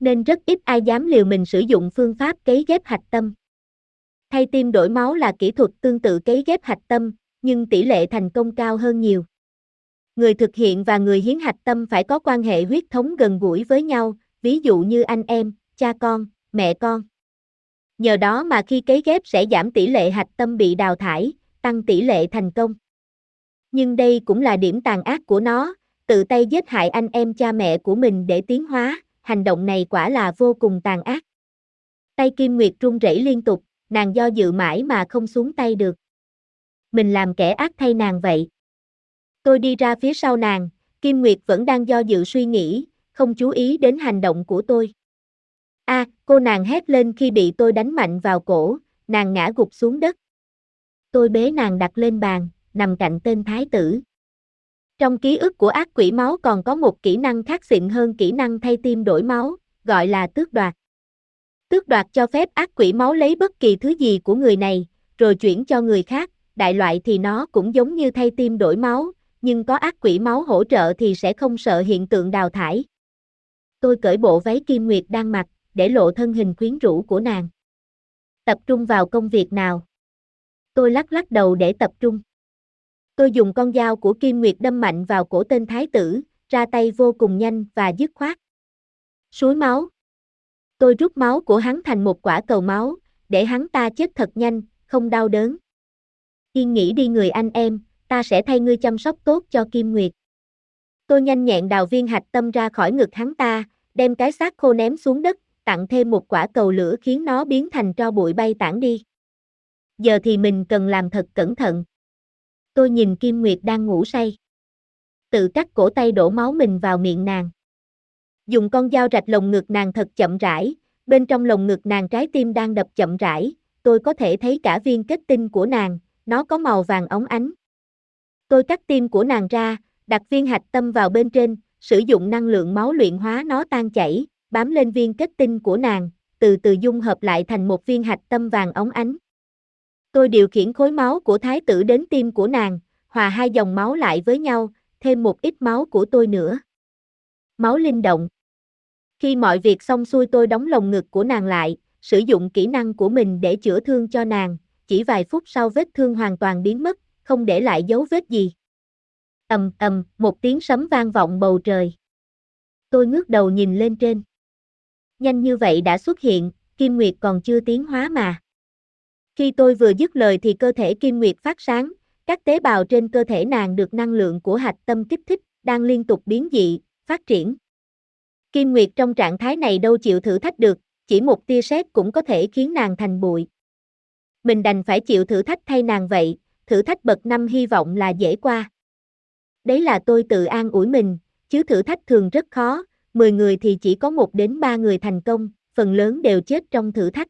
Nên rất ít ai dám liều mình sử dụng phương pháp cấy ghép hạch tâm. Thay tim đổi máu là kỹ thuật tương tự cấy ghép hạch tâm, nhưng tỷ lệ thành công cao hơn nhiều. Người thực hiện và người hiến hạch tâm phải có quan hệ huyết thống gần gũi với nhau, ví dụ như anh em, cha con, mẹ con. Nhờ đó mà khi cấy ghép sẽ giảm tỷ lệ hạch tâm bị đào thải, tăng tỷ lệ thành công. Nhưng đây cũng là điểm tàn ác của nó, tự tay giết hại anh em cha mẹ của mình để tiến hóa, hành động này quả là vô cùng tàn ác. Tay Kim Nguyệt run rẩy liên tục, nàng do dự mãi mà không xuống tay được. Mình làm kẻ ác thay nàng vậy. Tôi đi ra phía sau nàng, Kim Nguyệt vẫn đang do dự suy nghĩ, không chú ý đến hành động của tôi. A, cô nàng hét lên khi bị tôi đánh mạnh vào cổ, nàng ngã gục xuống đất. Tôi bế nàng đặt lên bàn, nằm cạnh tên thái tử. Trong ký ức của ác quỷ máu còn có một kỹ năng khác xịn hơn kỹ năng thay tim đổi máu, gọi là tước đoạt. Tước đoạt cho phép ác quỷ máu lấy bất kỳ thứ gì của người này, rồi chuyển cho người khác, đại loại thì nó cũng giống như thay tim đổi máu, nhưng có ác quỷ máu hỗ trợ thì sẽ không sợ hiện tượng đào thải. Tôi cởi bộ váy Kim Nguyệt đang mặc, để lộ thân hình quyến rũ của nàng. Tập trung vào công việc nào? Tôi lắc lắc đầu để tập trung. Tôi dùng con dao của Kim Nguyệt đâm mạnh vào cổ tên thái tử, ra tay vô cùng nhanh và dứt khoát. Suối máu. Tôi rút máu của hắn thành một quả cầu máu, để hắn ta chết thật nhanh, không đau đớn. Yên nghĩ đi người anh em, ta sẽ thay ngươi chăm sóc tốt cho Kim Nguyệt. Tôi nhanh nhẹn đào viên hạch tâm ra khỏi ngực hắn ta, đem cái xác khô ném xuống đất, tặng thêm một quả cầu lửa khiến nó biến thành tro bụi bay tản đi. Giờ thì mình cần làm thật cẩn thận. Tôi nhìn Kim Nguyệt đang ngủ say. Tự cắt cổ tay đổ máu mình vào miệng nàng. Dùng con dao rạch lồng ngực nàng thật chậm rãi, bên trong lồng ngực nàng trái tim đang đập chậm rãi, tôi có thể thấy cả viên kết tinh của nàng, nó có màu vàng óng ánh. Tôi cắt tim của nàng ra, đặt viên hạch tâm vào bên trên, sử dụng năng lượng máu luyện hóa nó tan chảy, bám lên viên kết tinh của nàng, từ từ dung hợp lại thành một viên hạch tâm vàng óng ánh. Tôi điều khiển khối máu của thái tử đến tim của nàng, hòa hai dòng máu lại với nhau, thêm một ít máu của tôi nữa. Máu linh động. Khi mọi việc xong xuôi tôi đóng lồng ngực của nàng lại, sử dụng kỹ năng của mình để chữa thương cho nàng, chỉ vài phút sau vết thương hoàn toàn biến mất, không để lại dấu vết gì. ầm ầm, một tiếng sấm vang vọng bầu trời. Tôi ngước đầu nhìn lên trên. Nhanh như vậy đã xuất hiện, Kim Nguyệt còn chưa tiến hóa mà. Khi tôi vừa dứt lời thì cơ thể Kim Nguyệt phát sáng, các tế bào trên cơ thể nàng được năng lượng của hạch tâm kích thích, đang liên tục biến dị, phát triển. Kim Nguyệt trong trạng thái này đâu chịu thử thách được, chỉ một tia sét cũng có thể khiến nàng thành bụi. Mình đành phải chịu thử thách thay nàng vậy, thử thách bậc năm hy vọng là dễ qua. Đấy là tôi tự an ủi mình, chứ thử thách thường rất khó, 10 người thì chỉ có 1 đến 3 người thành công, phần lớn đều chết trong thử thách.